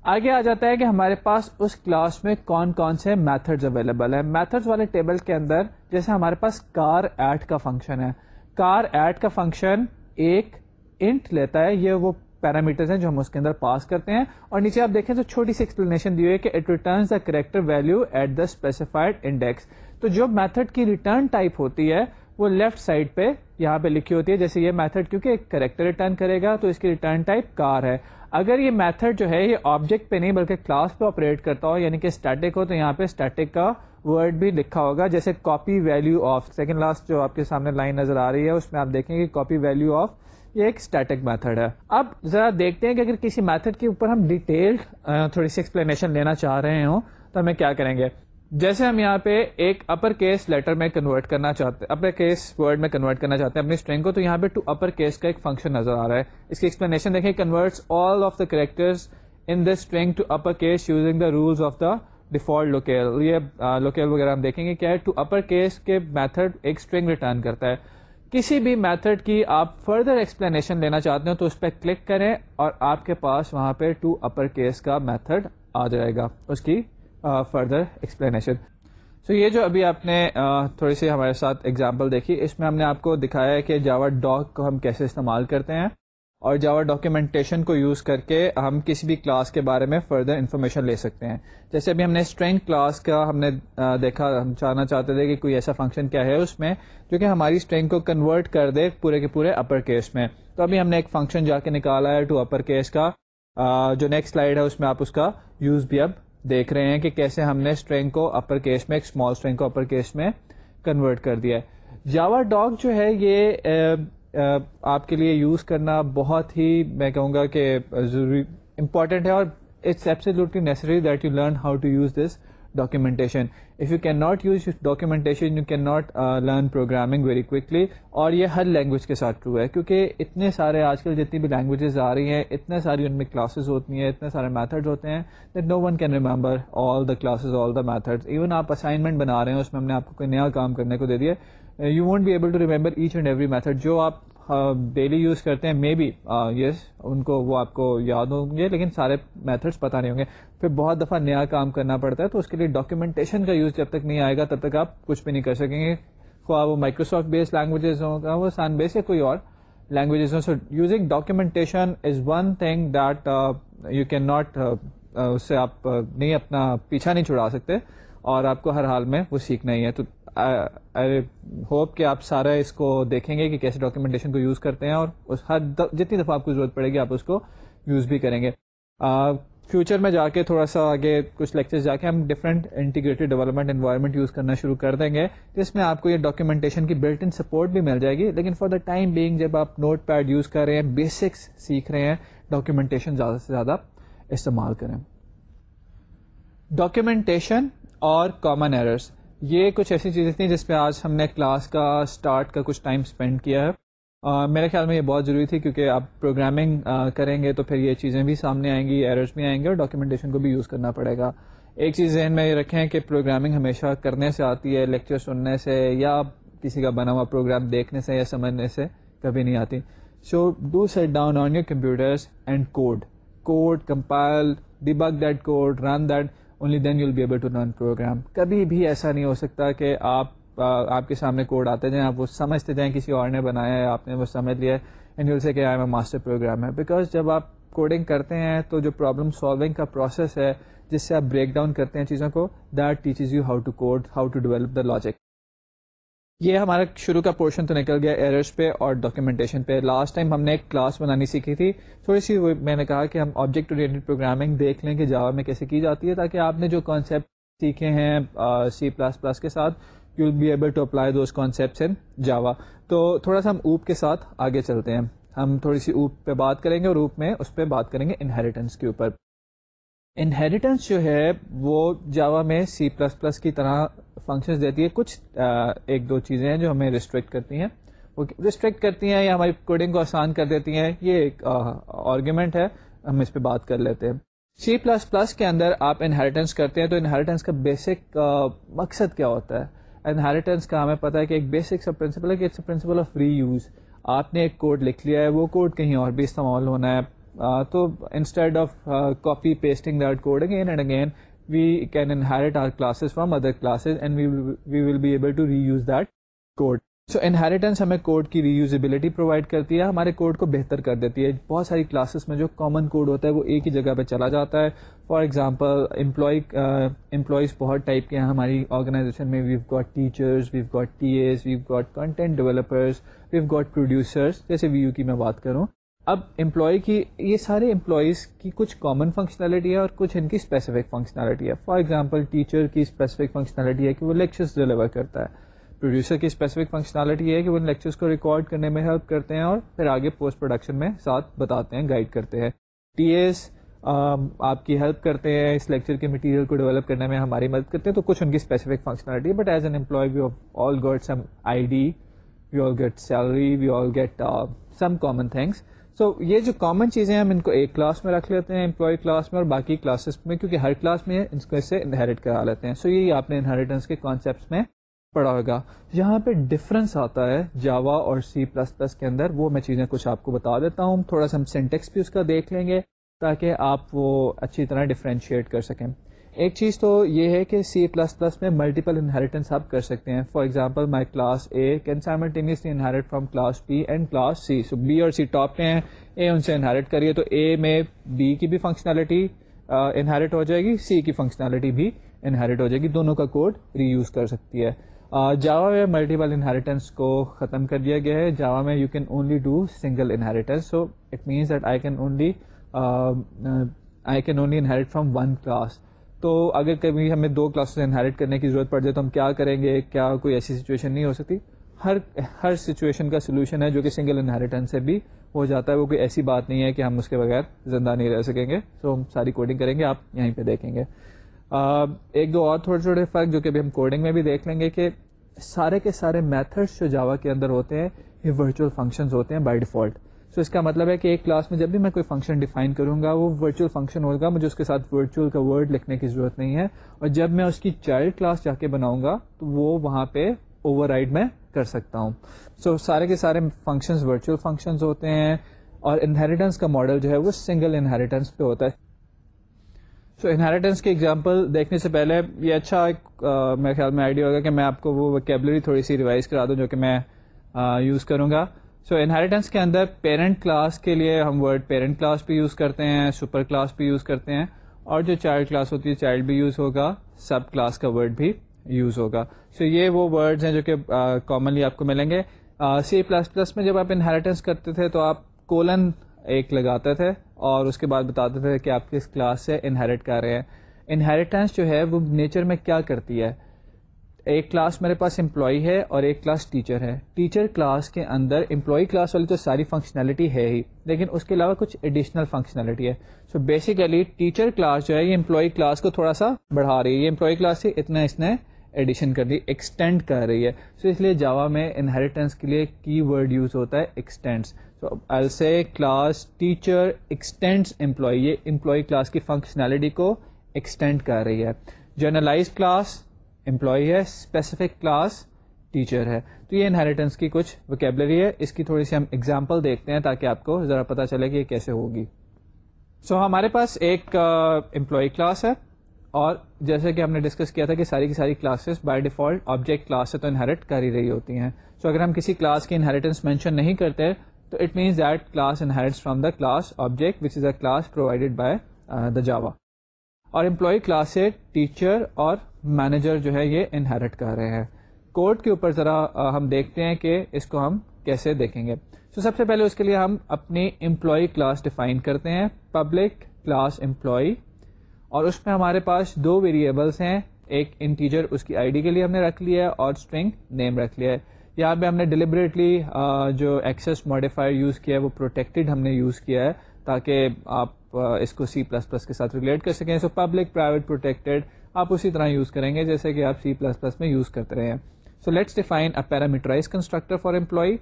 آگے آ جاتا ہے کہ ہمارے پاس اس کلاس میں کون کون سے میتھڈز اویلیبل ہیں۔ میتھڈز والے ٹیبل کے اندر جیسے ہمارے پاس کار ایٹ کا فنکشن ہے۔ کار ایٹ کا فنکشن ایک انٹ لیتا ہے یہ وہ پیرامیٹرز ہیں جو ہم اس کے اندر پاس کرتے ہیں۔ اور نیچے آپ دیکھیں تو چھوٹی سی ایکسپلینیشن دی ہوئی ہے کہ it returns the character value at the specified index تو جو میتھڈ کی ریٹرن ٹائپ ہوتی ہے وہ لیفٹ سائڈ پہ یہاں پہ لکھی ہوتی ہے۔ جیسے یہ میتھڈ کیونکہ ایک کریکٹر ریٹرن کرے گا تو اس کی ریٹرن ٹائپ کار ہے۔ اگر یہ میتھڈ جو ہے یہ آبجیکٹ پہ نہیں بلکہ کلاس پہ آپریٹ کرتا ہو یعنی کہ اسٹیٹک ہو، تو یہاں پہ اسٹیٹک کا ورڈ بھی لکھا ہوگا۔ جیسے copy value of second last جو آپ کے سامنے لائن نظر آ رہی ہے، اس میں آپ دیکھیں گے کاپی ویلو آف یہ ایک اسٹیٹک میتھڈ ہے۔ اب ذرا دیکھتے ہیں کہ اگر کسی میتھڈ کے اوپر ہم ڈیٹیل تھوڑی سی ایکسپلینیشن لینا چاہ رہے ہوں، تو ہمیں کیا کریں گے؟ جیسے ہم یہاں پہ ایک اپر کیس لیٹر میں کنورٹ کرنا چاہتے ہیں اپر کیس ورڈ میں کنورٹ کرنا چاہتے ہیں اپنی اسٹرینگ کو، تو یہاں پہ ٹو اپر کیس کا ایک فنکشن نظر آ رہا ہے۔ اس کی ایکسپلینیشن دیکھیں converts all of the characters in the string to upper case using the rules of the default locale یہ لوکیل وغیرہ ہم دیکھیں گے۔ کیا ہے؟ ٹو اپر کیس کے میتھڈ ایک اسٹرینگ ریٹرن کرتا ہے۔ کسی بھی میتھڈ کی آپ فردر ایکسپلینیشن لینا چاہتے ہیں تو اس پہ کلک کریں اور آپ کے پاس وہاں پہ ٹو اپر کیس کا میتھڈ آ جائے گا، اس کی فردر ایکسپلینیشن سو یہ جو ابھی آپ نے تھوڑی سی ہمارے ساتھ ایگزامپل دیکھی، اس میں ہم نے آپ کو دکھایا ہے کہ جاوا ڈاک کو ہم کیسے استعمال کرتے ہیں۔ اور جاوا ڈاکیومنٹیشن کو یوز کر کے ہم کسی بھی کلاس کے بارے میں فردر انفارمیشن لے سکتے ہیں۔ جیسے ابھی ہم نے اسٹرینگ کلاس کا ہم نے دیکھا، ہم چاہنا چاہتے تھے کہ کوئی ایسا فنکشن کیا ہے اس میں جو کہ ہماری اسٹرینگ کو کنورٹ کر دے پورے کے پورے اپر کیس میں۔ تو ابھی ہم نے ایک فنکشن جا کے نکالا ہے ٹو اپر کیس کا۔ جو نیکسٹ سلائڈ ہے اس میں آپ اس کا یوز بھی اب دیکھ رہے ہیں کہ کیسے ہم نے اسٹرینگ کو اپر کیس میں، ایک اسمال اسٹرینگ کو اپر کیس میں کنورٹ کر دیا ہے۔ جاوا ڈاگ جو ہے یہ آپ کے لیے یوز کرنا بہت ہی میں کہوں گا کہ ضروری امپورٹنٹ ہے اور it's absolutely necessary that you learn how to use this documentation if you can not use documentation you can not learn programming very quickly اور یہ ہر لینگویج کے ساتھ ٹرو ہے کیونکہ اتنے سارے آج کل جتنی بھی لینگویجز آ رہی ہیں، اتنے ساری ان میں کلاسز ہوتی ہیں، اتنے سارے میتھڈ ہوتے ہیں that no one can remember all the classes all the method even آپ اسائنمنٹ بنا رہے ہیں، اس میں ہم نے آپ کو کوئی نیا کام کرنے کو دے دیا you won't be able to remember each and every method جو آپ uh, ڈیلی یوز کرتے ہیں مے بی یس ان کو وہ آپ کو یاد ہوں گے، لیکن سارے میتھڈس پتہ نہیں ہوں گے. پھر بہت دفعہ نیا کام کرنا پڑتا ہے تو اس کے لیے ڈاکیومنٹیشن کا یوز جب تک نہیں آئے گا تب تک آپ کچھ بھی نہیں کر سکیں گے. خواہ وہ مائکروسافٹ بیس لینگویجز ہوں وہ سان بیس یا کوئی اور لینگویجز ہوں. So using documentation is one thing that you can not اس سے آپ uh, نہیں، اپنا پیچھا نہیں چھڑا سکتے اور آپ کو ہر حال میں وہ سیکھنا ہی ہے. تو آئی ہوپ کہ آپ سارا اس کو دیکھیں گے کہ کیسے ڈاکیومنٹیشن کو یوز کرتے ہیں اور اس ہر جتنی دفعہ آپ کو ضرورت پڑے گی آپ اس کو یوز بھی کریں گے۔ فیوچر میں جا کے تھوڑا سا آگے کچھ لیکچر جا کے ہم different integrated development environment use کرنا شروع کر دیں گے۔ جس میں آپ کو یہ ڈاکیومنٹیشن کی بلٹ ان سپورٹ بھی مل جائے گی، لیکن فار دا ٹائم بینگ جب آپ نوٹ پیڈ یوز کر رہے ہیں بیسکس سیکھ رہے ہیں ڈاکیومنٹیشن زیادہ سے زیادہ استعمال کریں۔ ڈاکیومنٹیشن اور کامن ایررس یہ کچھ ایسی چیزیں تھیں جس پہ آج ہم نے کلاس کا اسٹارٹ کا کچھ ٹائم اسپینڈ کیا ہے۔ میرے خیال میں یہ بہت ضروری تھی کیونکہ آپ پروگرامنگ کریں گے تو پھر یہ چیزیں بھی سامنے آئیں گی ایررز بھی آئیں گے اور ڈاکیومنٹیشن کو بھی یوز کرنا پڑے گا۔ ایک چیز ذہن میں یہ رکھیں کہ پروگرامنگ ہمیشہ کرنے سے آتی ہے لیکچر سننے سے یا کسی کا بنا ہوا پروگرام دیکھنے سے یا سمجھنے سے کبھی نہیں آتی۔ So do sit down on your computers and code code compile debug that code run that only then you be able to learn program کبھی بھی ایسا نہیں ہو سکتا کہ آپ آپ کے سامنے کوڈ آتے جائیں، آپ وہ سمجھتے جائیں کسی اور نے بنایا ہے، آپ نے وہ سمجھ لیا and you say that I am a master program ہے بیکاز جب آپ کوڈنگ کرتے ہیں تو جو پرابلم سالونگ کا پروسیس ہے، جس سے آپ بریک ڈاؤن کرتے ہیں چیزوں کو that teaches you how to code how to develop the logic یہ ہمارا شروع کا پورشن تو نکل گیا ایررس پہ اور ڈاکیومنٹیشن پہ۔ لاسٹ ٹائم ہم نے ایک کلاس بنانی سیکھی تھی۔ تھوڑی سی میں نے کہا کہ ہم آبجیکٹ اورینٹیڈ پروگرامنگ دیکھ لیں کہ جاوا میں کیسے کی جاتی ہے تاکہ آپ نے جو کانسیپٹ سیکھے ہیں سی پلس پلس کے ساتھ you will be able to apply those concepts in Java تو تھوڑا سا ہم اوپ کے ساتھ آگے چلتے ہیں۔ ہم تھوڑی سی اوپ پہ بات کریں گے اور اوپ میں اس پہ بات کریں گے انہیریٹنس کے اوپر۔ انہیریٹنس جو ہے وہ جاوا میں سی پلس پلس کی طرح فنکشنز دیتی ہے۔ کچھ ایک دو چیزیں ہیں جو ہمیں ریسٹرکٹ کرتی ہیں۔ وہ ریسٹرکٹ کرتی ہیں یا ہماری کوڈنگ کو آسان کر دیتی ہیں۔ یہ ایک آرگیومنٹ ہے۔ ہم اس پہ بات کر لیتے ہیں۔ سی پلس پلس کے اندر آپ انہیریٹنس کرتے ہیں تو انہیریٹنس کا بیسک مقصد کیا ہوتا ہے؟ انہیریٹنس کا ہمیں پتا ہے کہ ایک بیسک سا پرنسپل ہے کہ it's principle of reuse آپ نے ایک کوڈ لکھ لیا ہے، وہ کوڈ کہیں اور بھی استعمال ہونا ہے۔ تو instead of copy pasting that code again and again we can inherit our classes from other classes and we will be able to reuse that code so inheritance ہمیں کوڈ کی ری یوزیبلٹی پرووائڈ کرتی ہے، ہمارے code کو بہتر کر دیتی ہے. بہت ساری کلاسز میں جو کامن کوڈ ہوتا ہے وہ ایک ہی جگہ پہ چلا جاتا ہے. فار ایگزامپل امپلائی امپلائیز بہت ٹائپ کے ہیں ہماری آرگنائزیشن میں. We've got teachers we've got TAs we've got content developers we've got producers جیسے وی یو کی میں بات کروں. اب امپلائی کی یہ سارے امپلائیز کی کچھ کامن فنکشنالٹی ہے اور کچھ ان کی اسپیسیفک فنکشنالٹی ہے۔ فار ایگزامپل ٹیچر کی اسپیسیفک فنکشنالٹی ہے کہ وہ لیکچرز ڈلیور کرتا ہے۔ پروڈیوسر کی اسپیسیفک فنکشنالٹی ہے کہ وہ ان لیکچرس کو ریکارڈ کرنے میں ہیلپ کرتے ہیں اور پھر آگے پوسٹ پروڈکشن میں ساتھ بتاتے ہیں گائڈ کرتے ہیں۔ ٹی ایس آپ کی ہیلپ کرتے ہیں، اس لیکچر کے مٹیریل کو ڈیولپ کرنے میں ہماری مدد کرتے ہیں، تو کچھ ان کی اسپیسیفک فنکشنالٹی ہے۔ But as an employee we all get some I D we all get salary we all get some common things so یہ جو کامن چیزیں ہم ان کو ایک کلاس میں رکھ لیتے ہیں امپلائی کلاس میں اور باقی کلاسز میں، کیونکہ ہر کلاس میں ان کو اس سے انہیریٹ کرا لیتے ہیں۔ سو so یہ آپ نے انہیریٹنس کے کانسیپٹس میں پڑا ہوگا۔ یہاں پہ ڈفرنس آتا ہے جاوا اور سی پلس پلس کے اندر۔ وہ میں چیزیں کچھ آپ کو بتا دیتا ہوں۔ تھوڑا سا ہم سینٹیکس بھی اس کا دیکھ لیں گے تاکہ آپ وہ اچھی طرح ڈفرینشیٹ کر سکیں۔ ایک چیز تو یہ ہے کہ سی پلس پلس میں ملٹیپل انہیریٹنس آپ کر سکتے ہیں. For example my class A can simultaneously inherit from class B and class C so B اور سی ٹاپ پہ ہیں. اے ان سے انہیریٹ کریے تو اے میں بی کی بھی فنکشنالٹی انہیریٹ ہو جائے گی. سی کی فنکشنالٹی بھی انہیریٹ ہو جائے گی. دونوں کا کوڈ ری یوز کر سکتی ہے. جاوا میں ملٹیپل انہیریٹنس کو ختم کر دیا گیا ہے. جاوا میں you can only do single inheritance so it means that I can only I can only inherit from one class تو اگر کبھی ہمیں دو کلاسز انہیریٹ کرنے کی ضرورت پڑ جائے تو ہم کیا کریں گے؟ کیا کوئی ایسی سچویشن نہیں ہو سکتی؟ ہر ہر سچویشن کا سولوشن ہے جو کہ سنگل انہیریٹنس سے بھی ہو جاتا ہے، وہ کوئی ایسی بات نہیں ہے کہ ہم اس کے بغیر زندہ نہیں رہ سکیں گے۔ تو ہم ساری کوڈنگ کریں گے، آپ یہیں پہ دیکھیں گے۔ ایک دو اور تھوڑے چھوٹے فرق جو کہ ابھی ہم کوڈنگ میں بھی دیکھ لیں گے کہ سارے کے سارے میتھڈس جو جاوا کے اندر ہوتے ہیں، یہ ورچوئل فنکشنز ہوتے ہیں بائی ڈیفالٹ سو اس کا مطلب ہے کہ ایک کلاس میں جب بھی میں کوئی فنکشن ڈیفائن کروں گا وہ ورچوئل فنکشن ہوگا مجھے اس کے ساتھ ورچوئل کا ورڈ لکھنے کی ضرورت نہیں ہے۔ اور جب میں اس کی چائلڈ کلاس جا کے بناؤں گا تو وہ وہاں پہ اوور رائڈ میں کر سکتا ہوں۔ سو so, سارے کے سارے فنکشنز ورچوئل فنکشنز ہوتے ہیں اور انہیریٹنس کا ماڈل جو ہے وہ سنگل انہیریٹنس پہ ہوتا ہے۔ سو انہیریٹنس کی ایگزامپل دیکھنے سے پہلے یہ اچھا ایک میرے خیال میں آئیڈیا ہوگا کہ میں آپ کو وہ ویکیبلری تھوڑی سی ریوائز کرا دوں جو کہ میں یوز کروں گا۔ سو انہیریٹنس کے اندر پیرنٹ کلاس کے لیے ہم ورڈ پیرنٹ کلاس بھی یوز کرتے ہیں سپر کلاس بھی یوز کرتے ہیں، اور جو چائلڈ کلاس ہوتی ہے چائلڈ بھی یوز ہوگا سب کلاس کا ورڈ بھی یوز ہوگا. سو یہ وہ ورڈز ہیں جو کہ کامنلی آپ کو ملیں گے. سی پلس پلس میں جب آپ انہیریٹنس کرتے تھے تو آپ کولن ایک لگاتے تھے اور اس کے بعد بتاتے تھے کہ آپ کس کلاس سے انہیریٹ کر رہے ہیں. انہیریٹنس جو ہے وہ نیچر میں کیا کرتی ہے؟ ایک کلاس میرے پاس امپلائی ہے اور ایک کلاس ٹیچر ہے۔ ٹیچر کلاس کے اندر امپلائی کلاس والی تو ساری فنکشنالٹی ہے ہی، لیکن اس کے علاوہ کچھ ایڈیشنل فنکشنالٹی ہے۔ سو بیسیکلی ٹیچر کلاس جو ہے، یہ امپلائی کلاس کو تھوڑا سا بڑھا رہی ہے۔ یہ امپلائی کلاس سے اتنا اس نے ایڈیشن کر دی ایکسٹینڈ کر رہی ہے۔ سو اس لیے جاوا میں انہیریٹنس کے لیے کی ورڈ یوز ہوتا ہے ایکسٹینڈس سو ایل سے کلاس ٹیچر ایکسٹینڈس امپلائی یہ امپلائی کلاس کی فنکشنالٹی کو ایکسٹینڈ کر رہی ہے۔ جرنلائز کلاس امپلائی ہے اسپیسیفک کلاس ٹیچر ہے. تو یہ انہیریٹنس کی کچھ وکیبلری ہے. اس کی تھوڑی سی ہم اگزامپل دیکھتے ہیں تاکہ آپ کو ذرا پتا چلے کہ یہ کیسے ہوگی. سو so, ہمارے پاس ایک امپلائی uh, کلاس ہے اور جیسے کہ ہم نے ڈسکس کیا تھا کہ ساری کی ساری classes by default object class سے تو انہیریٹ کر ہی رہی ہوتی ہیں. سو so, اگر ہم کسی کلاس کی انہیریٹنس مینشن نہیں کرتے تو it means that class inherits from the class object which is a class provided by the Java اور امپلائی کلاس سے ٹیچر اور مینیجر جو ہے یہ انہیرٹ کر رہے ہیں۔ کوڈ کے اوپر ذرا ہم دیکھتے ہیں کہ اس کو ہم کیسے دیکھیں گے۔ تو سب سے پہلے اس کے لیے ہم اپنی امپلائی کلاس ڈیفائن کرتے ہیں۔ پبلک کلاس امپلائی اور اس میں ہمارے پاس دو ویریبلس ہیں۔ ایک انٹیجر اس کی آئی ڈی کے لیے ہم نے رکھ لیا ہے اور اسٹرنگ نیم رکھ لیا ہے۔ یہاں پہ ہم نے ڈیلیبریٹلی جو ایکسیس ماڈیفائر یوز کیا ہے وہ پروٹیکٹیڈ ہم نے یوز کیا ہے تاکہ آپ اس کو سی پلس پلس کے ساتھ ریلیٹ کر سکیں۔ سو پبلک پرائیویٹ پروٹیکٹیڈ آپ اسی طرح یوز کریں گے جیسے کہ آپ سی پلس پلس میں یوز کرتے رہے ہیں۔ So let's define a parameterize constructor for employee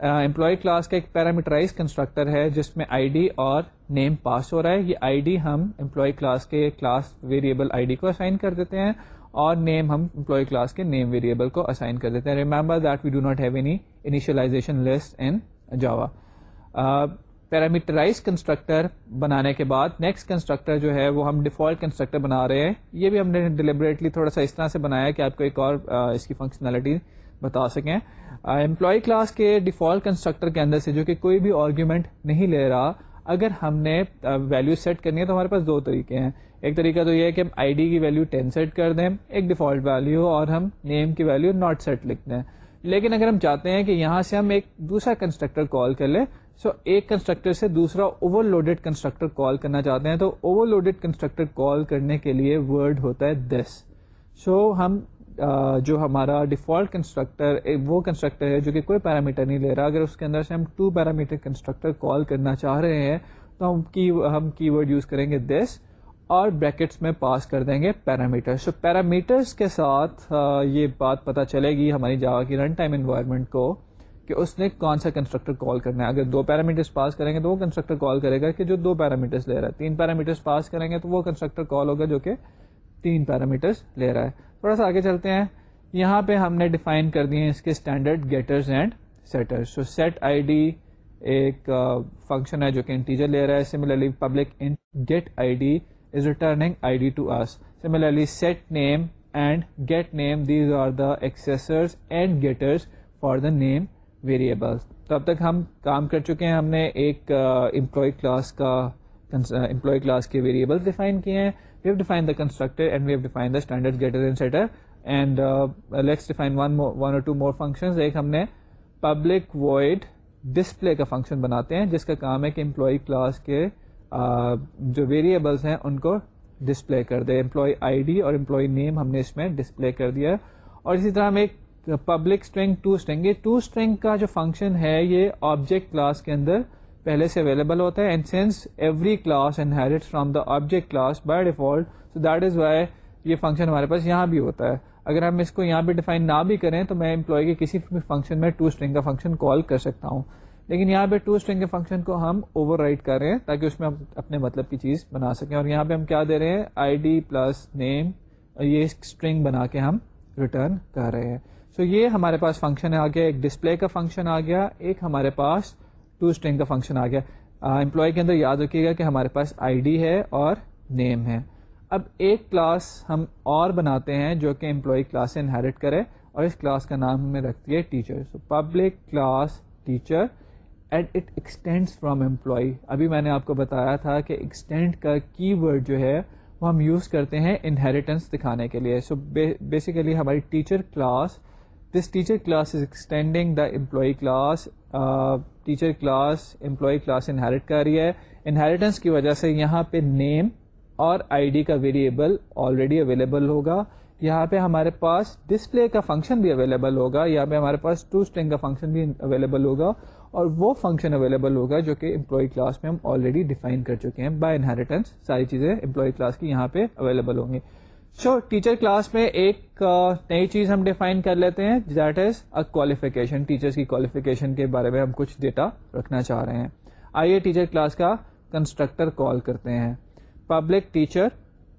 employee class کا ایک پیرامیٹرائز کنسٹرکٹر ہے جس میں آئی ڈی اور نیم پاس ہو رہا ہے۔ یہ آئی ڈی ہم امپلائی کلاس کے کلاس ویریبل آئی ڈی کو اسائن کر دیتے ہیں اور نیم ہم امپلائی کلاس کے نیم ویریبل کو اسائن کر دیتے ہیں۔ Remember that we do not have any initialization list in Java parameterize constructor بنانے کے بعد نیکسٹ کنسٹرکٹر جو ہے وہ ہم ڈیفالٹ کنسٹرکٹر بنا رہے ہیں۔ یہ بھی ہم نے ڈیلیبریٹلی تھوڑا سا اس طرح سے بنایا کہ آپ کو ایک اور اس کی فنکشنالٹی بتا سکیں۔ امپلائی کلاس کے ڈیفالٹ کنسٹرکٹر کے اندر سے جو کہ کوئی بھی آرگیومنٹ نہیں لے رہا، اگر ہم نے ویلو سیٹ کرنی ہے تو ہمارے پاس دو طریقے ہیں۔ ایک طریقہ تو یہ ہے کہ ہم آئی ڈی کی ویلو ٹین سیٹ کر دیں، ایک ڈیفالٹ ویلو اور ہم نیم کی ویلو ناٹ سیٹ لکھ دیں۔ لیکن اگر ہم چاہتے ہیں کہ یہاں سے ہم ایک دوسرا کنسٹرکٹر کال کر لیں سو so, ایک کنسٹرکٹر سے دوسرا اوور لوڈیڈ کنسٹرکٹر کال کرنا چاہتے ہیں تو اوور لوڈیڈ کنسٹرکٹر کال کرنے کے لیے ورڈ ہوتا ہے دس سو so, ہم جو ہمارا ڈیفالٹ کنسٹرکٹر وہ کنسٹرکٹر ہے جو کہ کوئی پیرامیٹر نہیں لے رہا۔ اگر اس کے اندر سے ہم ٹو پیرامیٹر کنسٹرکٹر کال کرنا چاہ رہے ہیں تو ہم کی ہم کی ورڈ یوز کریں گے دس اور بریکٹس میں پاس کر دیں گے پیرامیٹر سو پیرامیٹرس کے ساتھ یہ بات پتہ چلے گی ہماری جاوا کی رن ٹائم انوائرمنٹ کو۔ کہ اس نے کون سا کنسٹرکٹر کال کرنا ہے؟ اگر دو پیرامیٹرس پاس کریں گے تو وہ کنسٹرکٹر کال کرے گا کہ جو دو پیرامیٹرس لے رہا ہے۔ تین پیرامیٹرس پاس کریں گے تو وہ کنسٹرکٹر کال ہوگا جو کہ تین پیرامیٹرس لے رہا ہے۔ تھوڑا سا آگے چلتے ہیں۔ یہاں پہ ہم نے ڈیفائن کر دیے اس کے standard getters and setters so set I D ایک فنکشن ہے جو کہ انٹیجر لے رہا ہے۔ Similarly public get I D is returning I D to us similarly set name and get name these are the accessors and getters for the name variables تو اب تک ہم کام کر چکے ہیں، ہم نے ایک امپلائی کلاس کا امپلائی کلاس کے ویریبل ڈیفائن کیے ہیں۔ We have define the constructor and we have define the standard getter and setter and let's define one one or two more function ایک ہم نے پبلک وائڈ ڈسپلے کا function بناتے ہیں، جس کا کام ہے کہ امپلائی کلاس کے جو ویریبلس ہیں، ان کو ڈسپلے کر دے۔ امپلائی آئی ڈی اور امپلائی نیم ہم نے اس میں ڈسپلے کر دیا۔ اور اسی طرح ہم ایک پبلک اسٹرنگ ٹو اسٹرنگ یہ ٹو اسٹرنگ کا جو فنکشن ہے، یہ آبجیکٹ کلاس کے اندر پہلے سے اویلیبل ہوتا ہے. And since every class inherit from the object class by default so that is why یہ فنکشن ہمارے پاس یہاں بھی ہوتا ہے. اگر ہم اس کو یہاں پہ ڈیفائن نہ بھی کریں، تو میں امپلائی کے کسی بھی فنکشن میں ٹو اسٹرنگ کا فنکشن کال کر سکتا ہوں. لیکن یہاں پہ ٹو اسٹرنگ کے فنکشن کو ہم اوور رائٹ کر رہے ہیں تاکہ اس میں ہم اپنے مطلب کی چیز بنا سکیں. اور یہاں پہ ہم کیا دے رہے ہیں؟ آئی ڈی پلس نیم یہ اسٹرنگ بنا کے ہم ریٹرن کر رہے ہیں. سو یہ ہمارے پاس فنکشن آ گیا، ایک ڈسپلے کا فنکشن آ گیا، ایک ہمارے پاس ٹو اسٹرنگ کا فنکشن آ گیا۔ امپلائی کے اندر یاد رکھیے گا کہ ہمارے پاس آئی ڈی ہے اور نیم ہے۔ اب ایک کلاس ہم اور بناتے ہیں جو کہ امپلائی کلاس سے انہیریٹ کرے اور اس کلاس کا نام ہمیں رکھتی ہے teacher so public class teacher and it extends from employee ابھی میں نے آپ کو بتایا تھا کہ ایکسٹینڈ کا کی ورڈ جو ہے وہ ہم یوز کرتے ہیں انہیریٹنس دکھانے کے لیے۔ سو بیسیکلی ہماری teacher class this teacher class is extending the employee class teacher class employee class inherit کر رہی ہے انہیریٹنس کی وجہ سے یہاں پہ نیم اور آئی ڈی کا ویریبل آلریڈی اویلیبل ہوگا یہاں پہ ہمارے پاس ڈسپلے کا فنکشن بھی اویلیبل ہوگا یہاں پہ ہمارے پاس ٹو اسٹرنگ کا فنکشن بھی اویلیبل ہوگا اور وہ فنکشن اویلیبل ہوگا جو کہ امپلائی کلاس میں ہم آلریڈی ڈیفائن کر چکے ہیں بائی انہیریٹنس ساری چیزیں امپلائی کلاس کی یہاں پہ اویلیبل ہوں گی سو ٹیچر کلاس میں ایک نئی چیز ہم ڈیفائن کر لیتے ہیں that is a qualification teachers کی کوالیفیکیشن کے بارے میں ہم کچھ ڈیٹا رکھنا چاہ رہے ہیں۔ آئیے ٹیچر کلاس کا کنسٹرکٹر کال کرتے ہیں۔ پبلک ٹیچر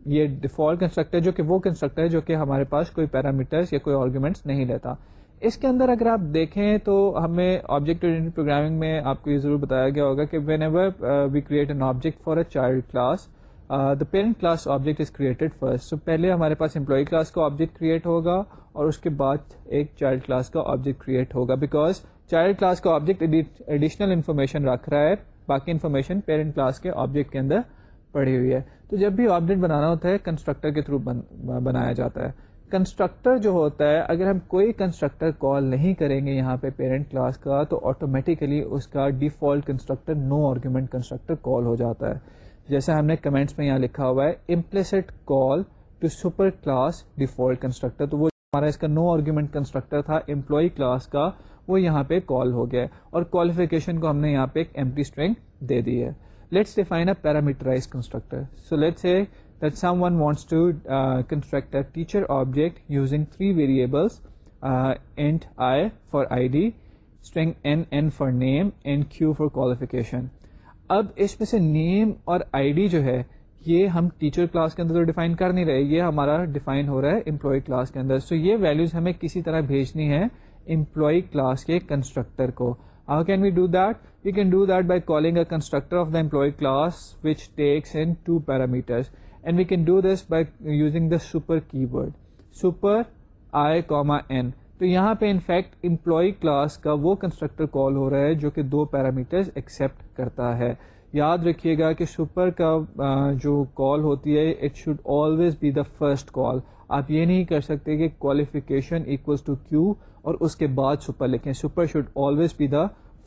یہ ڈیفالٹ کنسٹرکٹر جو کہ وہ کنسٹرکٹر ہے جو کہ ہمارے پاس کوئی پیرامیٹرس یا کوئی آرگومنٹس نہیں لیتا۔ اس کے اندر اگر آپ دیکھیں تو ہمیں آبجیکٹ پروگرامنگ میں آپ کو یہ ضرور بتایا گیا ہوگا کہ whenever we create an object for a child class the parent class object is created first so پہلے ہمارے پاس امپلائی کلاس کا آبجیکٹ کریٹ ہوگا اور اس کے بعد ایک چائلڈ کلاس کا آبجیکٹ کریٹ ہوگا بیکاز چائلڈ کلاس کا آبجیکٹ ایڈیشنل انفارمیشن رکھ رہا ہے، باقی انفارمیشن پیرنٹ کلاس کے آبجیکٹ کے اندر پڑی ہوئی ہے۔ تو جب بھی آبجیکٹ بنانا ہوتا ہے کنسٹرکٹر کے تھرو بنایا جاتا ہے۔ کنسٹرکٹر جو ہوتا ہے، اگر ہم کوئی کنسٹرکٹر کال نہیں کریں گے یہاں پہ پیرنٹ کلاس کا، تو آٹومیٹیکلی اس کا default constructor no argument constructor call ہو جاتا ہے۔ جیسے ہم نے کمنٹس میں یہاں لکھا ہوا ہے implicit call to super class default constructor تو وہ ہمارا اس کا نو آرگیومنٹ کنسٹرکٹر تھا امپلائی کلاس کا وہ یہاں پہ کال ہو گیا اور کوالیفیکیشن کو ہم نے یہاں پہ ایک ایمٹی اسٹرنگ دے دی ہے۔ Let's define a parameterize constructor so let's a that someone wants to uh, construct a teacher object using three variables uh, int i for id string n n for name and q for qualification. اب اس میں سے نیم اور I D جو ہے، یہ ہم teacher class کے اندر تو ڈیفائن کر نہیں رہے، یہ ہمارا ڈیفائن ہو رہا ہے امپلائی کلاس کے اندر۔ سو so یہ ویلوز ہمیں کسی طرح بھیجنی ہے امپلائی کلاس کے کنسٹرکٹر کو۔ How can we do that we can do that by calling a constructor of the employee class which takes in two parameters and we can do this by using the super keyword super I comma N تو یہاں پہ in fact employee class کا وہ constructor call ہو رہا ہے جو کہ دو parameters accept کرتا ہے۔ یاد رکھیے گا کہ سپر کا جو کال ہوتی ہے it should always be the first call آپ یہ نہیں کر سکتے کہ کوالیفیکیشن اکولس ٹو کیو اور اس کے بعد سپر لکھیں۔ Super should always be the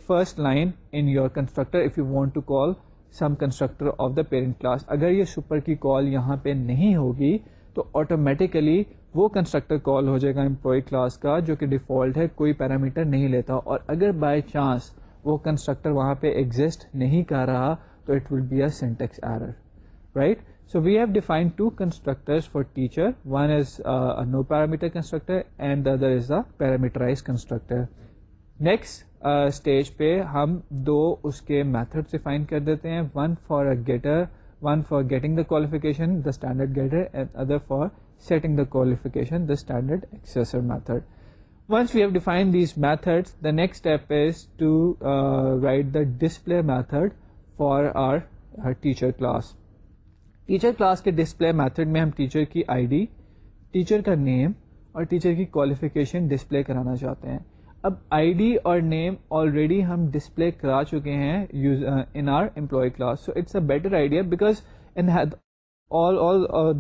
first line in your constructor if you want to call some constructor of the parent class اگر یہ سپر کی کال یہاں پہ نہیں ہوگی تو آٹومیٹیکلی وہ کنسٹرکٹر کال ہو جائے گا امپلائی کلاس کا جو کہ ڈیفالٹ ہے، کوئی پیرامیٹر نہیں لیتا۔ اور اگر بائی چانس وہ کنسٹرکٹر وہاں پہ ایگزٹ نہیں کر رہا، تو it will be a syntax error right so we have define two constructor for teacher one is no parameter constructor and the other is the parameterize constructor next stage پہ ہم دو اس کے method define کر دیتے ہیں۔ One for a getter one for getting the qualification the standard getter and other for setting the qualification the standard accessor method once we have define these method the next step is to write the display method for our teacher class teacher class کے display method میں ہم teacher کی I D teacher کا نیم اور teacher کی qualification display کرانا چاہتے ہیں اب آئی ڈی اور نیم آلریڈی ہم ڈسپلے کرا چکے ہیں in our employee class so it's a better idea because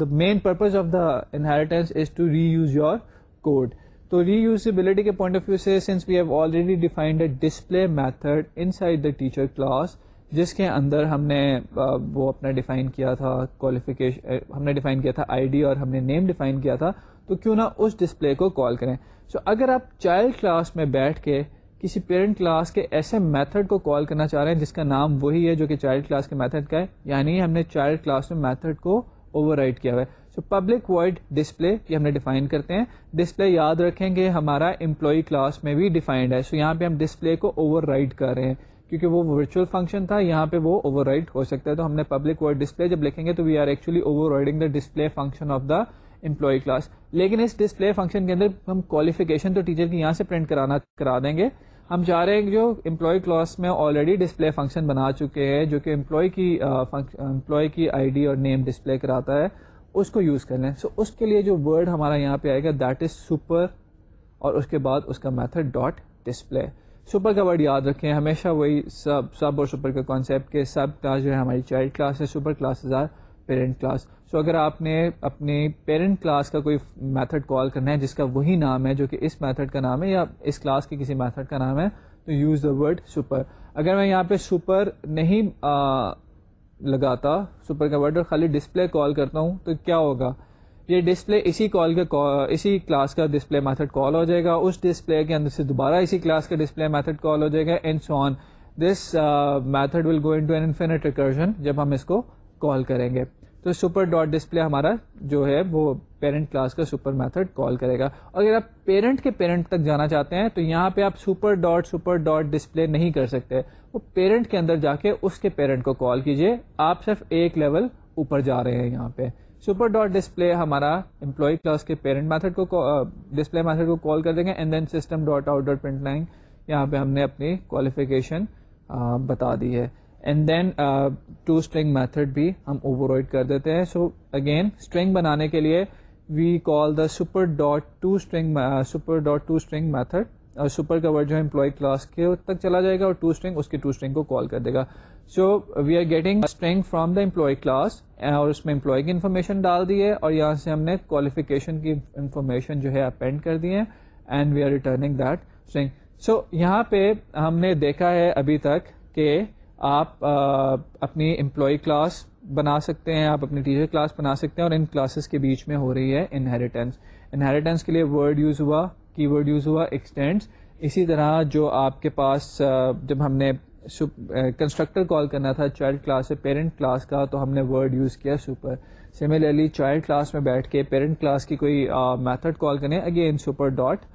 the main purpose of the inheritance is to reuse your code تو ری یوزبلٹی کے پوائنٹ آف ویو سے since we have already defined a display method inside the teacher class جس کے اندر ہم نے وہ اپنا ڈیفائن کیا تھا کوالیفیکیشن ہم نے ڈیفائن کیا تھا آئی ڈی اور ہم نے نیم ڈیفائن کیا تھا تو کیوں نہ اس ڈسپلے کو کال کریں۔ سو so, اگر آپ چائلڈ کلاس میں بیٹھ کے کسی پیرنٹ کلاس کے ایسے میتھڈ کو کال کرنا چاہ رہے ہیں جس کا نام وہی ہے جو کہ چائلڈ کلاس کے میتھڈ کا ہے یعنی ہم نے چائلڈ کلاس میں میتھڈ کو اوور رائڈ کیا ہوا ہے۔ سو پبلک وائڈ ڈسپلے یہ ہم نے ڈیفائن کرتے ہیں۔ ڈسپلے یاد رکھیں گے ہمارا امپلائی کلاس میں بھی ڈیفائنڈ ہے۔ سو so, یہاں پہ ہم ڈسپلے کو اوور رائڈ کر رہے ہیں۔ کیونکہ وہ ورچوئل فنکشن تھا یہاں پہ وہ اوور رائڈ ہو سکتا ہے۔ تو ہم نے پبلک ورڈ ڈسپلے جب لکھیں گے تو we are actually overriding the display function of the employee class لیکن اس ڈسپلے فنکشن کے اندر ہم کوالیفیکیشن تو ٹیچر کی یہاں سے پرنٹ کرانا کرا دیں گے۔ ہم چاہ رہے ہیں جو امپلائی کلاس میں آلریڈی ڈسپلے فنکشن بنا چکے ہیں جو کہ امپلائی کی امپلائی کی آئی ڈی اور نیم ڈسپلے کراتا ہے۔ اس کو یوز کر لیں۔ سو so, اس کے لیے جو ورڈ ہمارا یہاں پہ آئے گا دیٹ از سپر اور اس کے بعد اس کا میتھڈ ڈاٹ ڈسپلے سپر کا ورڈ یاد رکھیں ہمیشہ وہی سب سب اور سپر کا کانسیپٹ کہ سب کلاس جو ہے ہماری چائلڈ کلاس ہے super classes or parent class so اگر آپ نے اپنی پیرنٹ کلاس کا کوئی میتھڈ کال کرنا ہے جس کا وہی نام ہے جو کہ اس میتھڈ کا نام ہے یا اس کلاس کے کسی میتھڈ کا نام ہے، تو یوز دا ورڈ سپر اگر میں یہاں پہ سپر نہیں لگاتا سپر کا ورڈ اور خالی ڈسپلے کال کرتا ہوں، تو کیا ہوگا؟ یہ ڈسپلے اسی کال کا اسی کلاس کا ڈسپلے میتھڈ کال ہو جائے گا، اس ڈسپلے کے اندر سے دوبارہ اسی کلاس کا ڈسپلے میتھڈ کال ہو جائے گا and so on this method will go into an infinite recursion جب ہم اس کو کال کریں گے۔ تو سپر ڈاٹ ڈسپلے ہمارا جو ہے وہ پیرنٹ کلاس کا سپر میتھڈ کال کرے گا۔ اور اگر آپ پیرنٹ کے پیرنٹ تک جانا چاہتے ہیں تو یہاں پہ آپ super dot super dot display نہیں کر سکتے۔ وہ پیرنٹ کے اندر جا کے اس کے پیرنٹ کو کال کیجیے آپ صرف ایک لیول اوپر جا رہے ہیں یہاں پہ۔ سپر ڈاٹ ڈسپلے ہمارا امپلائی کلاس کے پیرنٹ میتھڈ کو ڈسپلے میتھڈ کو کال کر دیں گے۔ And then system dot out dot print line یہاں پہ ہم نے اپنی کوالیفیکیشن بتا دی ہے۔ And then to string method بھی ہم اوور کر دیتے ہیں. سو اگین اسٹرنگ بنانے کے لیے we call the super dot to string super dot to string method اور سپر کا ورڈ جو ہے امپلائی کلاس کے تک چلا جائے گا اور ٹو اسٹرنگ اس کی ٹو اسٹرنگ کو کال کر دے گا. So we are getting string from the employee class اور اس میں امپلائی کی انفارمیشن ڈال دی ہے اور یہاں سے ہم نے کوالیفیکیشن کی انفارمیشن جو ہے اپینڈ کر دی ہے and we are returning that string so یہاں پہ ہم نے دیکھا ہے ابھی تک کہ آپ اپنی امپلائی کلاس بنا سکتے ہیں، آپ اپنی ٹیچر کلاس بنا سکتے ہیں اور ان کلاسز کے بیچ میں ہو رہی ہے انہیریٹنس انہیریٹنس کے لیے ورڈ یوز ہوا کی ورڈ یوز ہوا ایکسٹینڈس اسی طرح جو آپ کے پاس جب ہم نے کنسٹرکٹر کال کرنا تھا چائلڈ کلاس سے پیرنٹ کلاس کا، تو ہم نے ورڈ یوز کیا سپر سملرلی چائلڈ کلاس میں بیٹھ کے پیرنٹ کلاس کی کوئی میتھڈ کال کریں again super dot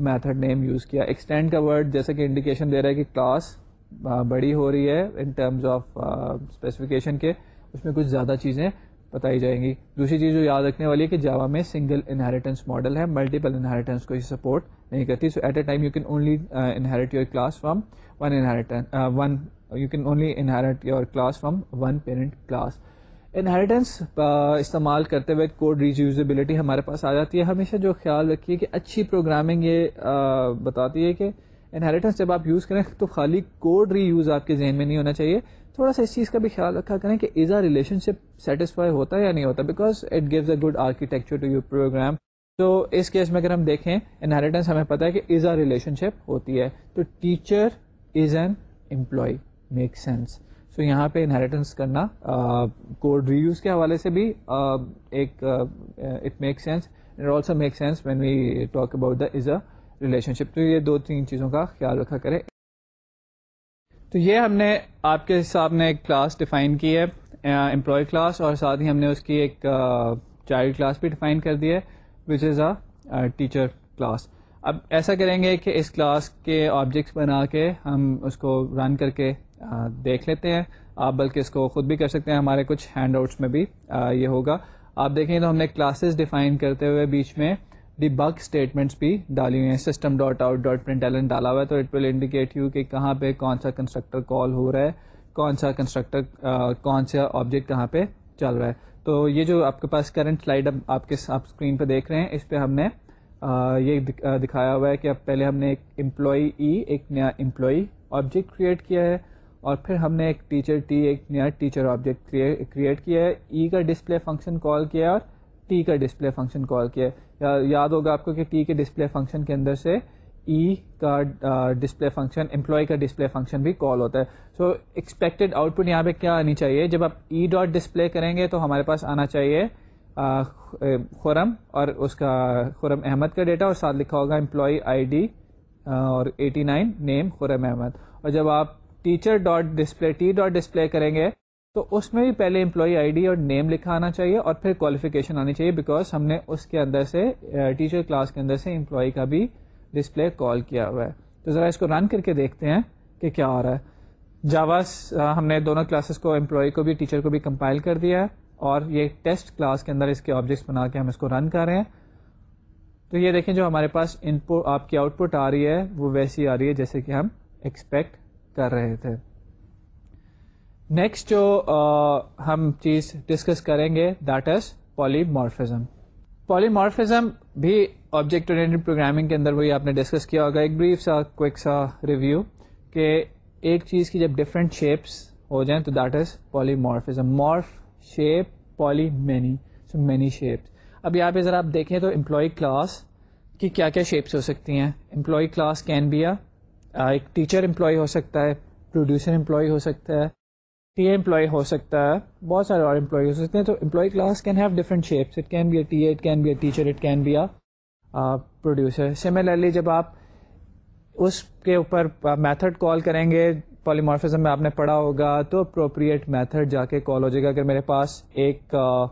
method name use کیا۔ ایکسٹینڈ کا ورڈ جیسا کہ انڈیکیشن دے رہا ہے کہ کلاس بڑی ہو رہی ہے ان ٹرمز آف اسپیسیفکیشن کے، اس میں کچھ زیادہ چیزیں بتائی جائیں گی۔ دوسری چیز جو یاد رکھنے والی ہے کہ جاوا میں سنگل انہیریٹنس ماڈل ہے ملٹیپل انہیریٹنس کو یہ سپورٹ نہیں کرتی۔ So at a time you can only inherit your class from one inheritance one you can only inherit your class from one parent class inheritance استعمال کرتے ہوئے code ریزیوزیبلٹی ہمارے پاس آ جاتی ہے۔ ہمیشہ جو خیال رکھیے کہ اچھی پروگرامنگ یہ بتاتی ہے کہ انہیریٹنس جب آپ یوز کریں تو خالی کوڈ ری یوز آپ کے ذہن میں نہیں ہونا چاہیے۔ تھوڑا سا اس چیز کا بھی خیال رکھا کریں کہ از آ ریلیشن شپ سیٹسفائی ہوتا ہے یا نہیں ہوتا؟ Because it gives a good architecture to your program تو اس کیس میں اگر ہم دیکھیں انہیریٹنس ہمیں پتا ہے کہ از آ ریلیشن شپ ہوتی ہے۔ تو teacher is an employee make sense so یہاں پہ انہیریٹنس کرنا کوڈ ری یوز کے حوالے سے بھی ایک it make sense it also make sense when we talk about the is a relationship تو یہ دو تین چیزوں کا خیال رکھا کرے تو یہ ہم نے آپ کے حساب نے ایک کلاس ڈیفائن کی ہے امپلائی کلاس اور ساتھ ہی ہم نے اس کی ایک چائلڈ کلاس بھی ڈیفائن کر دی ہے وچ از اے ٹیچر کلاس اب ایسا کریں گے کہ اس کلاس کے آبجیکٹس بنا کے ہم اس کو رن کر کے دیکھ لیتے ہیں۔ آپ بلکہ اس کو خود بھی کر سکتے ہیں۔ ہمارے کچھ ہینڈ آؤٹس میں بھی یہ ہوگا۔ آپ دیکھیں تو ہم نے کلاسز ڈیفائن کرتے ہوئے بیچ میں ڈی بگ اسٹیٹمنٹس بھی ڈالی ہوئی ہیں۔ System dot out dot print L N ڈالا ہوا ہے، تو اٹ ول انڈیکیٹ یو کہ کہاں پہ کون سا کنسٹرکٹر کال ہو رہا ہے، کون سا کنسٹرکٹر کون سا آبجیکٹ کہاں پہ چل رہا ہے۔ تو یہ جو آپ کے پاس کرنٹ سلائڈ اب آپ کے آپ اسکرین پہ دیکھ رہے ہیں، اس پہ ہم نے یہ دکھایا ہوا ہے کہ اب پہلے ہم نے ایک امپلائی ای ایک نیا امپلائی آبجیکٹ کریٹ کیا ہے، اور پھر ہم نے ایک ٹیچر ٹی ایک نیا ٹیچر آبجیکٹ کریٹ کیا ہے۔ ای کا ڈسپلے فنکشن کال کیا ہے اور ٹی کا ڈسپلے فنکشن کال کیا یاد ہوگا آپ کو کہ ٹی کے ڈسپلے فنکشن کے اندر سے ای کا ڈسپلے فنکشن امپلائی کا ڈسپلے فنکشن بھی کال ہوتا ہے۔ سو ایکسپیکٹڈ آؤٹ پٹ یہاں پہ کیا آنی چاہیے؟ جب آپ ای ڈاٹ ڈسپلے کریں گے تو ہمارے پاس آنا چاہیے خورم اور اس کا خورم احمد کا ڈیٹا اور ساتھ لکھا ہوگا امپلائی آئی ڈی اور eighty nine name Khurram Ahmed. اور جب آپ teacher dot display T dot display کریں گے تو اس میں بھی پہلے امپلائی آئی ڈی اور نیم لکھا آنا چاہیے اور پھر کوالیفیکیشن آنی چاہیے بیکاز ہم نے اس کے اندر سے ٹیچر کلاس کے اندر سے امپلائی کا بھی ڈسپلے کال کیا ہوا ہے۔ تو ذرا اس کو رن کر کے دیکھتے ہیں کہ کیا ہو رہا ہے۔ جاواس ہم نے دونوں کلاسز کو امپلائی کو بھی ٹیچر کو بھی کمپائل کر دیا ہے اور یہ ٹیسٹ کلاس کے اندر اس کے آبجیکٹس بنا کے ہم اس کو رن کر رہے ہیں۔ تو یہ دیکھیں جو ہمارے پاس ان آپ کی آؤٹ پٹ آ رہی ہے، وہ ویسی آ رہی ہے جیسے کہ ہم ایکسپیکٹ کر رہے تھے۔ نیکسٹ جو ہم چیز ڈسکس کریں گے دیٹ از پالی مارفزم بھی آبجیکٹ پروگرامنگ کے اندر وہی آپ نے ڈسکس کیا ہوگا۔ ایک بریف سا کوئک سا ریویو کہ ایک چیز کی جب ڈفرینٹ شیپس ہو جائیں تو that is polymorphism morph shape poly many so many shapes اب یہاں پہ ذرا آپ دیکھیں تو امپلائی کلاس کی کیا کیا شیپس ہو سکتی ہیں۔ امپلائی کلاس کین بی ایک ٹیچر امپلائی ہو سکتا ہے پروڈیوسر امپلائی ہو سکتا ہے۔ ٹی اے امپلائی ہو سکتا ہے، بہت سارے اور امپلائی ہو سکتے ہیں۔ تو employee class can have different shapes it can be a T A it can be a teacher it can be a producer similarly جب آپ اس کے اوپر میتھڈ کال کریں گے پالیمارفزم میں آپ نے پڑھا ہوگا، تو اپروپریٹ میتھڈ جا کے کال ہو جائے گا۔ اگر میرے پاس ایک uh,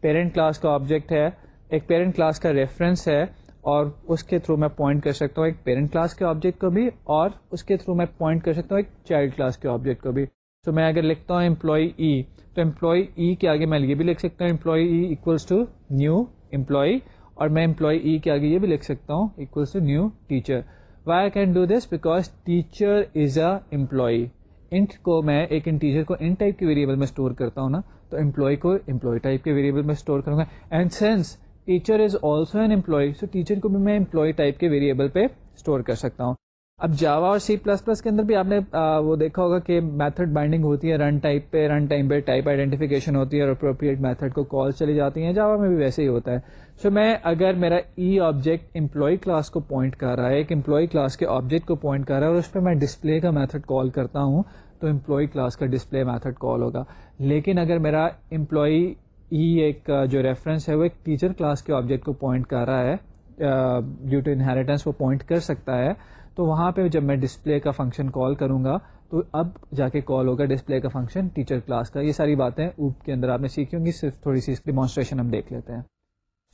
پیرنٹ کلاس کا آبجیکٹ ہے، ایک پیرنٹ کلاس کا ریفرنس ہے، اور اس کے تھرو میں پوائنٹ کر سکتا ہوں ایک پیرنٹ کلاس کے آبجیکٹ کو بھی، اور اس کے تھرو میں پوائنٹ کر سکتا ہوں ایک چائلڈ کلاس کے آبجیکٹ کو بھی۔ تو میں اگر لکھتا ہوں امپلائی ای e، تو امپلائی ای e کے آگے میں یہ بھی لکھ سکتا ہوں employee E equals to new employee اور میں امپلائی ای e کے آگے یہ بھی لکھ سکتا ہوں equals to new teacher why I can do this because teacher is a employee int کو میں ایک انٹیچر کو ان ٹائپ کے ویریبل میں اسٹور کرتا ہوں نا، تو امپلائی کو امپلائی ٹائپ کے ویریبل میں اسٹور کروں گا. And since teacher is also an employee so teacher کو بھی میں امپلائی ٹائپ کے ویریبل پہ اسٹور کر سکتا ہوں۔ اب جاوا اور سی پلس پلس کے اندر بھی آپ نے وہ دیکھا ہوگا کہ میتھڈ بائنڈنگ ہوتی ہے رن ٹائپ پہ رن ٹائم پہ ٹائپ آئیڈینٹیفیکیشن ہوتی ہے اور اپروپریٹ میتھڈ کو کال چلی جاتی ہیں۔ جاوا میں بھی ویسے ہی ہوتا ہے۔ سو so میں اگر میرا ای آبجیکٹ امپلائی کلاس کو پوائنٹ کر رہا ہے، ایک امپلائی کلاس کے آبجیکٹ کو پوائنٹ کر رہا ہے اور اس پہ میں ڈسپلے کا میتھڈ کال کرتا ہوں، تو امپلائی کلاس کا ڈسپلے میتھڈ کال ہوگا۔ لیکن اگر میرا امپلائی ای e ایک جو ریفرنس ہے، وہ ایک ٹیچر کلاس کے آبجیکٹ کو پوائنٹ کر رہا ہے ڈیو ٹو انہیریٹنس وہ پوائنٹ کر سکتا ہے تو وہاں پہ جب میں ڈسپلے کا فنکشن کال کروں گا، تو اب جا کے کال ہوگا ڈسپلے کا فنکشن ٹیچر کلاس کا۔ یہ ساری باتیں اوپ کے اندر آپ نے سیکھی ہوں گی، صرف تھوڑی سی ڈیمانسٹریشن ہم دیکھ لیتے ہیں۔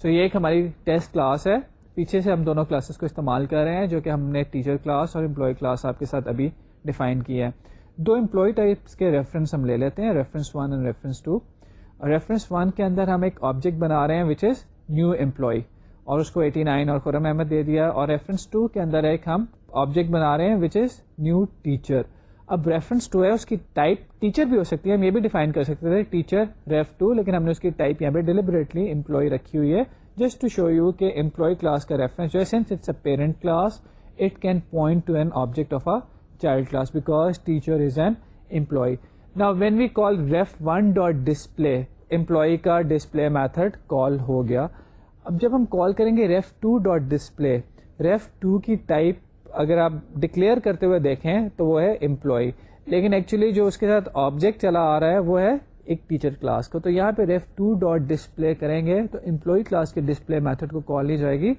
سو so یہ ایک ہماری ٹیسٹ کلاس ہے۔ پیچھے سے ہم دونوں کلاسز کو استعمال کر رہے ہیں، جو کہ ہم نے ٹیچر کلاس اور امپلائی کلاس آپ کے ساتھ ابھی ڈیفائن کیا ہے۔ دو امپلائی ٹائپس کے ریفرنس ہم لے لیتے ہیں reference one and reference two reference one کے اندر ہم ایک آبجیکٹ بنا رہے ہیں وچ از نیو امپلائی اور اس کو ایٹی نائن اور خرم احمد دے دیا۔ اور ریفرنس ٹو کے اندر ایک ہم آبجیکٹ بنا رہے ہیں وچ از نیو ٹیچر اب ریفرنس ٹو ہے، اس کی ٹائپ ٹیچر بھی ہو سکتی ہے، ہم یہ بھی ڈیفائن کر سکتے تھے ٹیچر ریف ٹو لیکن ہم نے اس کی ٹائپ یہاں پہ ڈیلیبریٹلی امپلائی رکھی ہوئی ہے جسٹ ٹو شو یو کہ امپلائی کلاس کا ریفرنس جو ہے since it's a parent class it can point to an object of a child class because teacher is an employee نا when we call ref one dot display employee کا display method call ہو گیا اب جب ہم کال کریں گے ref two dot display ref two کی ٹائپ اگر آپ ڈکلیئر کرتے ہوئے دیکھیں تو وہ ہے امپلائی لیکن ایکچولی جو اس کے ساتھ آبجیکٹ چلا آ رہا ہے وہ ہے ایک ٹیچر کلاس کو. تو یہاں پہ ریف ٹو ڈاٹ ڈسپلے کریں گے تو امپلائی کلاس کے ڈسپلے میتھڈ کو کال نہیں جائے گی،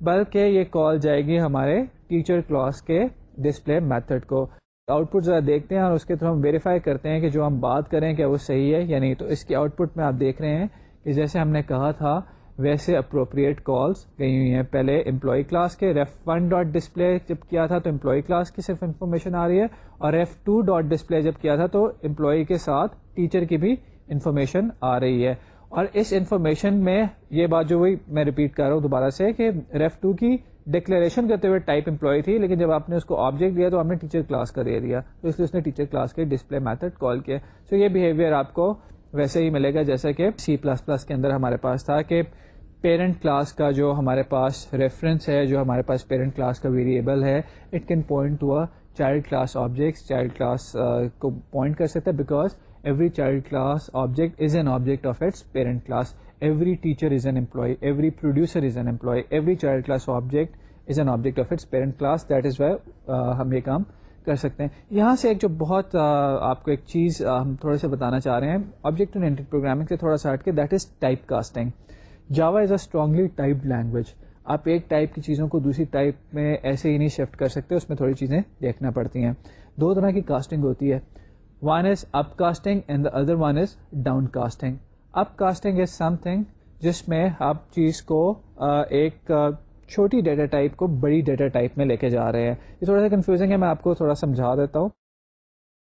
بلکہ یہ کال جائے گی ہمارے ٹیچر کلاس کے ڈسپلے میتھڈ کو. آؤٹ پٹ ذرا دیکھتے ہیں اور اس کے تھرو ہم ویریفائی کرتے ہیں کہ جو ہم بات کریں کہ وہ صحیح ہے یا نہیں. تو اس کی آؤٹ پٹ میں آپ دیکھ رہے ہیں کہ جیسے ہم نے کہا تھا ویسے اپروپریٹ کالس گئی ہوئی ہیں۔ پہلے امپلائی کلاس کے ریف ون ڈاٹ ڈسپلے جب کیا تھا تو امپلائی کلاس کی صرف انفارمیشن آ رہی ہے اور ریف ٹو ڈاٹ ڈسپلے جب کیا تھا تو امپلائی کے ساتھ ٹیچر کی بھی انفارمیشن آ رہی ہے۔ اور اس انفارمیشن میں یہ بات جو ہوئی، میں ریپیٹ کر رہا ہوں دوبارہ سے کہ ریف ٹو کی ڈکلیریشن کرتے ہوئے ٹائپ امپلائی تھی، لیکن جب آپ نے اس کو آبجیکٹ دیا تو ہم نے ٹیچر کلاس کا دے دیا۔ تو اس لیے اس نے ٹیچر کلاس کے ڈسپلے میتھڈ کال کیا۔ سو یہ بہیویئر آپ کو ویسے ہی ملے گا، جیسا کہ سی پلس پلس کے اندر ہمارے پاس تھا کہ پیرنٹ کلاس کا جو ہمارے پاس ریفرنس ہے، جو ہمارے پاس پیرنٹ کلاس کا ویریبل ہے it can point to a child class objects child class کو پوائنٹ کر سکتا ہے because every child class object is an object of its parent class every teacher is an employee every producer is an employee every child class object is an object of its parent class that is why ہم یہ کام کر سکتے ہیں۔ یہاں سے ایک جو بہت آپ کو ایک چیز ہم تھوڑے سے بتانا چاہ رہے ہیں آبجیکٹ پروگرامنگ سے تھوڑا سا ہٹ کے that is type casting Java is a strongly type language آپ ایک ٹائپ کی چیزوں کو دوسری ٹائپ میں ایسے ہی نہیں شفٹ کر سکتے، اس میں تھوڑی چیزیں دیکھنا پڑتی ہیں۔ دو طرح کی کاسٹنگ ہوتی ہے۔ One is up casting and the other one is down casting up casting is something جس میں آپ چیز کو ایک چھوٹی ڈیٹا ٹائپ کو بڑی ڈیٹا ٹائپ میں لے کے جا رہے ہیں۔ یہ تھوڑا سا کنفیوزنگ ہے، میں آپ کو تھوڑا سمجھا دیتا ہوں۔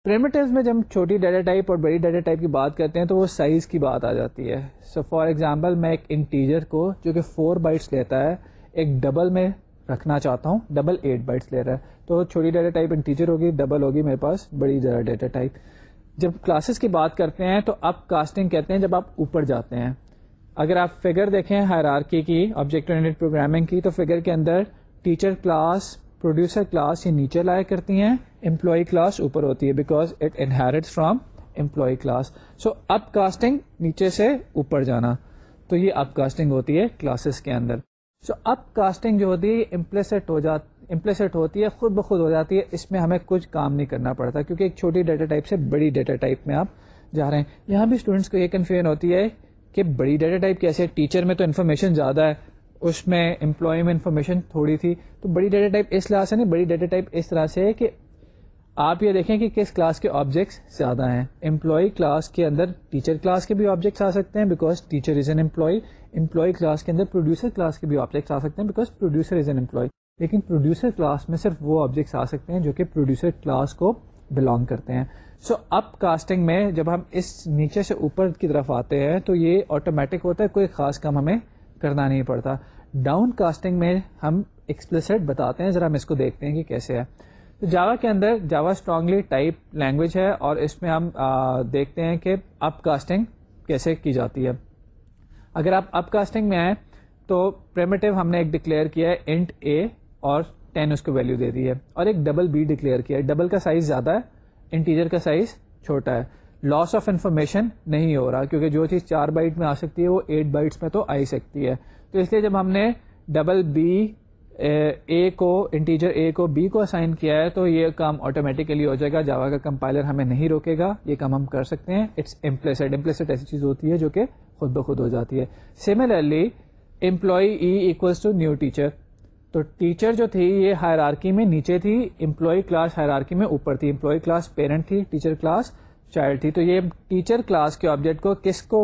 پریمیٹیوز میں جب چھوٹی ڈیٹا ٹائپ اور بڑی ڈیٹا ٹائپ کی بات کرتے ہیں تو وہ سائز کی بات آ جاتی ہے. سو فار ایگزامپل میں ایک انٹیجر کو جو کہ فور بائٹس لیتا ہے، ایک ڈبل میں رکھنا چاہتا ہوں. ڈبل ایٹ بائٹس لے رہا ہے. تو چھوٹی ڈیٹا ٹائپ انٹیجر ہوگی ڈبل ہوگی میرے پاس بڑی ڈیٹا ٹائپ جب کلاسز کی بات کرتے ہیں تو اب کاسٹنگ کہتے ہیں جب آپ اوپر جاتے ہیں. اگر آپ فگر دیکھیں ہر آرکی کی آبجیکٹ پروگرامنگ کی، تو فگر کے اندر ٹیچر کلاس پروڈیوسر کلاس یہ نیچے لایا کرتی ہیں امپلائی کلاس اوپر ہوتی ہے because it inherit from employee class so up casting نیچے سے اوپر جانا، تو یہ اپ کاسٹنگ ہوتی ہے کلاسز کے اندر. سو اپ کاسٹنگ جو ہوتی ہے امپلیسٹ ہو جاتی امپلیسٹ ہوتی ہے، خود بخود ہو جاتی ہے، اس میں ہمیں کچھ کام نہیں کرنا پڑتا، کیونکہ ایک چھوٹی ڈیٹا ٹائپ سے بڑی ڈیٹا ٹائپ میں آپ جا رہے ہیں۔ یہاں بھی اسٹوڈینٹس کو یہ کنفیوژن ہوتی ہے کہ بڑی ڈیٹا ٹائپ کیسے ٹیچر میں تو انفارمیشن زیادہ ہے اس میں امپلائی میں انفارمیشن تھوڑی تھی۔ تو بڑی ڈیٹا ٹائپ اس طرح سے نہیں بڑی ڈیٹا ٹائپ اس طرح سے ہے کہ آپ یہ دیکھیں کہ کس کلاس کے آبجیکٹس زیادہ ہیں۔ امپلائی کلاس کے اندر ٹیچر کلاس کے بھی آبجیکٹس آ سکتے ہیں because teacher is an employee employee class کے اندر پروڈیوسر کلاس کے بھی آبجیکٹس آ سکتے ہیں because producer is an employee لیکن پروڈیوسر کلاس میں صرف وہ آبجیکٹس آ سکتے ہیں جو کہ پروڈیوسر کلاس کو بلانگ کرتے ہیں۔ سو اپ کاسٹنگ میں جب ہم اس نیچے سے اوپر کی طرف آتے ہیں تو یہ آٹومیٹک ہوتا ہے، کوئی خاص کام ہمیں کرنا نہیں پڑتا۔ ڈاؤن کاسٹنگ میں ہم ایکسپلسٹ بتاتے ہیں، ذرا ہم اس کو دیکھتے ہیں کہ کیسے ہے۔ تو جاوا کے اندر جاوا اسٹرانگلی ٹائپ لینگویج ہے اور اس میں ہم دیکھتے ہیں کہ اپ کاسٹنگ کیسے کی جاتی ہے۔ اگر آپ اپ کاسٹنگ میں آئیں تو پریمیٹیو ہم نے ایک ڈکلیئر کیا ہے انٹ اے اور ٹین اس کو ویلو دے دی ہے۔ اور ایک ڈبل بی ڈکلیئر کیا ہے۔ ڈبل کا سائز زیادہ ہے، انٹیجر کا سائز چھوٹا ہے۔ لاس آف انفارمیشن نہیں ہو رہا، کیونکہ جو چیز چار بائٹ میں آ سکتی ہے، وہ ایٹ بائٹس میں تو آ ہی سکتی ہے۔ تو اس لیے جب ہم نے ڈبل بی اے کو انٹیجر اے کو بی کو اسائن کیا ہے، تو یہ کام آٹومیٹیکلی ہو جائے گا۔ جاوا کا کمپائلر ہمیں نہیں روکے گا۔ یہ کام ہم کر سکتے ہیں۔ اٹس امپلیسڈ امپلیسڈ ایسی چیز ہوتی ہے جو کہ خود بخود ہو جاتی ہے۔ Similarly employee E to new teacher تو ٹیچر جو تھی، یہ ہائر میں نیچے تھی۔ امپلائی کلاس ہائر میں اوپر تھی۔ امپلائی کلاس پیرنٹ تھی ٹیچر کلاس چائلڈ تھی تو یہ ٹیچر کلاس کے آبجیکٹ کو کس کو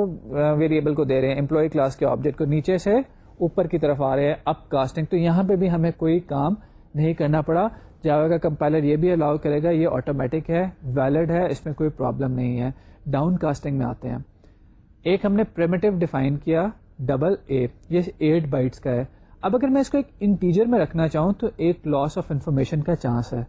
ویریبل کو دے رہے ہیں؟ امپلائی کلاس کے آبجیکٹ کو نیچے سے اوپر کی طرف آ رہے ہیں اپ کاسٹنگ تو یہاں پہ بھی ہمیں کوئی کام نہیں کرنا پڑا۔ جاوا کا کمپائلر یہ بھی الاؤ کرے گا، یہ آٹومیٹک ہے ویلڈ ہے، اس میں کوئی پرابلم نہیں ہے۔ ڈاؤن کاسٹنگ میں آتے ہیں۔ ایک ہم نے پریمیٹو ڈیفائن کیا ڈبل اے یہ ایٹ بائٹس کا ہے۔ اب اگر میں اس کو ایک انٹیجر میں رکھنا چاہوں تو ایک لاس آف انفارمیشن کا چانس ہے۔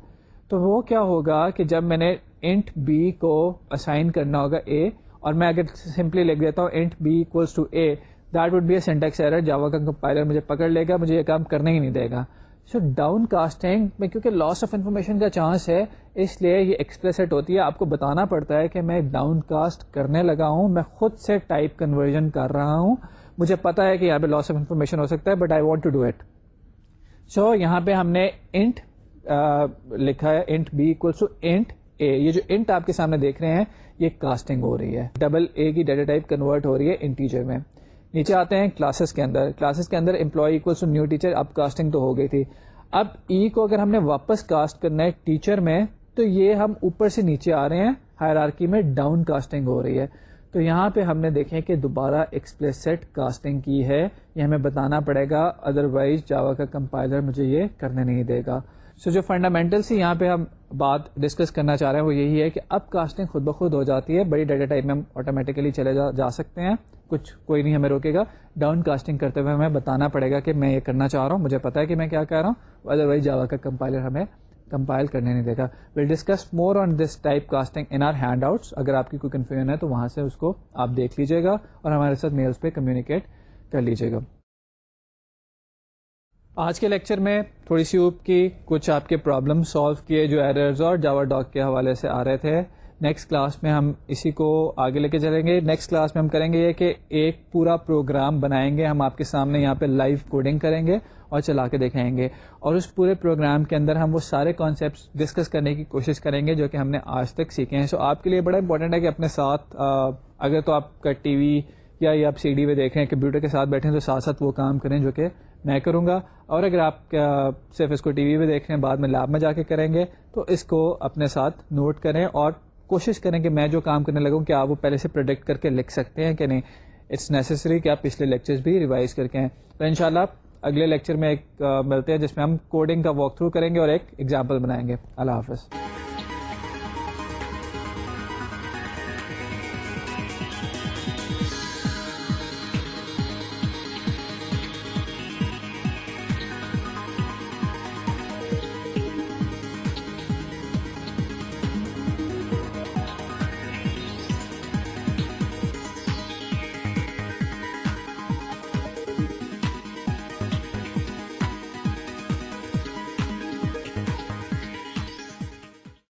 تو وہ کیا ہوگا کہ جب میں نے انٹ بی کو اسائن کرنا ہوگا اے اور میں اگر سمپلی لکھ دیتا ہوں int B equals to A that would be a syntax error Java کا کمپائلر مجھے پکڑ لے گا، مجھے یہ کام کرنے ہی نہیں دے گا۔ سو ڈاؤن کاسٹنگ میں کیونکہ لاس آف انفارمیشن کا چانس ہے، اس لیے یہ ایکسپریسٹ ہوتی ہے۔ آپ کو بتانا پڑتا ہے کہ میں ڈاؤن کاسٹ کرنے لگا ہوں، میں خود سے ٹائپ کنورژن کر رہا ہوں۔ مجھے پتا ہے کہ یہاں پہ لاس آف انفارمیشن ہو سکتا ہے but I want to do it so یہاں پہ ہم نے انٹ لکھا ہے int B equal to int A یہ جو انٹ آپ کے سامنے دیکھ رہے ہیں، یہ کاسٹنگ ہو رہی ہے۔ ڈبل اے کی ڈیٹا ٹائپ کنورٹ ہو رہی ہے انٹیجر میں۔ نیچے آتے ہیں کلاسز کے اندر۔ کلاسز کے اندر employee equal to new teacher اب کاسٹنگ تو ہو گئی تھی۔ اب ای کو اگر ہم نے واپس کاسٹ کرنا ہے ٹیچر میں، تو یہ ہم اوپر سے نیچے آ رہے ہیں۔ ہائر میں ڈاؤن کاسٹنگ ہو رہی ہے۔ تو یہاں پہ ہم نے دیکھیں کہ دوبارہ ایکسپلیسٹ کاسٹنگ کی ہے۔ یہ ہمیں بتانا پڑے گا ادر وائز جاوا کا کمپائلر مجھے یہ کرنے نہیں دے گا۔ سو so جو فنڈامنٹل سی یہاں پہ ہم بات ڈسکس کرنا چاہ رہے ہیں وہ یہی ہے کہ اب کاسٹنگ خود بخود ہو جاتی ہے، بڑی ڈیٹا ٹائپ میں ہم آٹومیٹیکلی چلے جا جا سکتے ہیں۔ کچھ کوئی نہیں ہمیں روکے گا۔ ڈاؤن کاسٹنگ کرتے ہوئے ہمیں بتانا پڑے گا کہ میں یہ کرنا چاہ رہا ہوں۔ مجھے پتا ہے کہ میں کیا کہہ رہا ہوں۔ ادر وائز جاوا کا کمپائلر ہمیں کمپائل کرنے نہیں دے گا۔ Will discuss more on this type casting in our handouts اگر آپ کی کوئی کنفیوژن ہے تو وہاں سے اس کو آپ دیکھ لیجیے گا اور ہمارے ساتھ میلس پہ کمیونیکیٹ کر لیجیے گا۔ آج کے لیکچر میں تھوڑی سی اوپ کی، کچھ آپ کے پرابلم سالو کیے جو ایررز اور جاوا ڈاک کے حوالے سے آ رہے تھے۔ نیکسٹ کلاس میں ہم اسی کو آگے لے کے چلیں گے۔ نیکسٹ کلاس میں ہم کریں گے یہ کہ ایک پورا پروگرام بنائیں گے۔ ہم آپ کے سامنے یہاں پہ لائیو کوڈنگ کریں گے اور چلا کے دکھائیں گے۔ اور اس پورے پروگرام کے اندر ہم وہ سارے کانسیپٹس ڈسکس کرنے کی کوشش کریں گے جو کہ ہم نے آج تک سیکھے ہیں۔ سو آپ کے لیے بڑا امپورٹنٹ ہے کہ اپنے ساتھ اگر تو آپ کا ٹی وی یا یہ آپ سی ڈی پہ دیکھ رہے ہیں کمپیوٹر کے ساتھ بیٹھے ہیں تو ساتھ ساتھ وہ کام کریں جو کہ میں کروں گا۔ اور اگر آپ صرف اس کو ٹی وی پہ دیکھ رہے ہیں، بعد میں لیب میں جا کے کریں گے، تو اس کو اپنے ساتھ نوٹ کریں اور کوشش کریں کہ میں جو کام کرنے لگوں کہ آپ وہ پہلے سے پروڈکٹ کر کے لکھ سکتے ہیں کہ نہیں؟ اٹس نیسسری کہ آپ پچھلے لیکچرز بھی ریوائز کر کے ہیں تو ان شاء اللہ اگلے لیکچر میں ایک ملتے ہیں جس میں ہم کوڈنگ کا واک تھرو کریں گے اور ایک ایگزامپل بنائیں گے۔ اللہ حافظ۔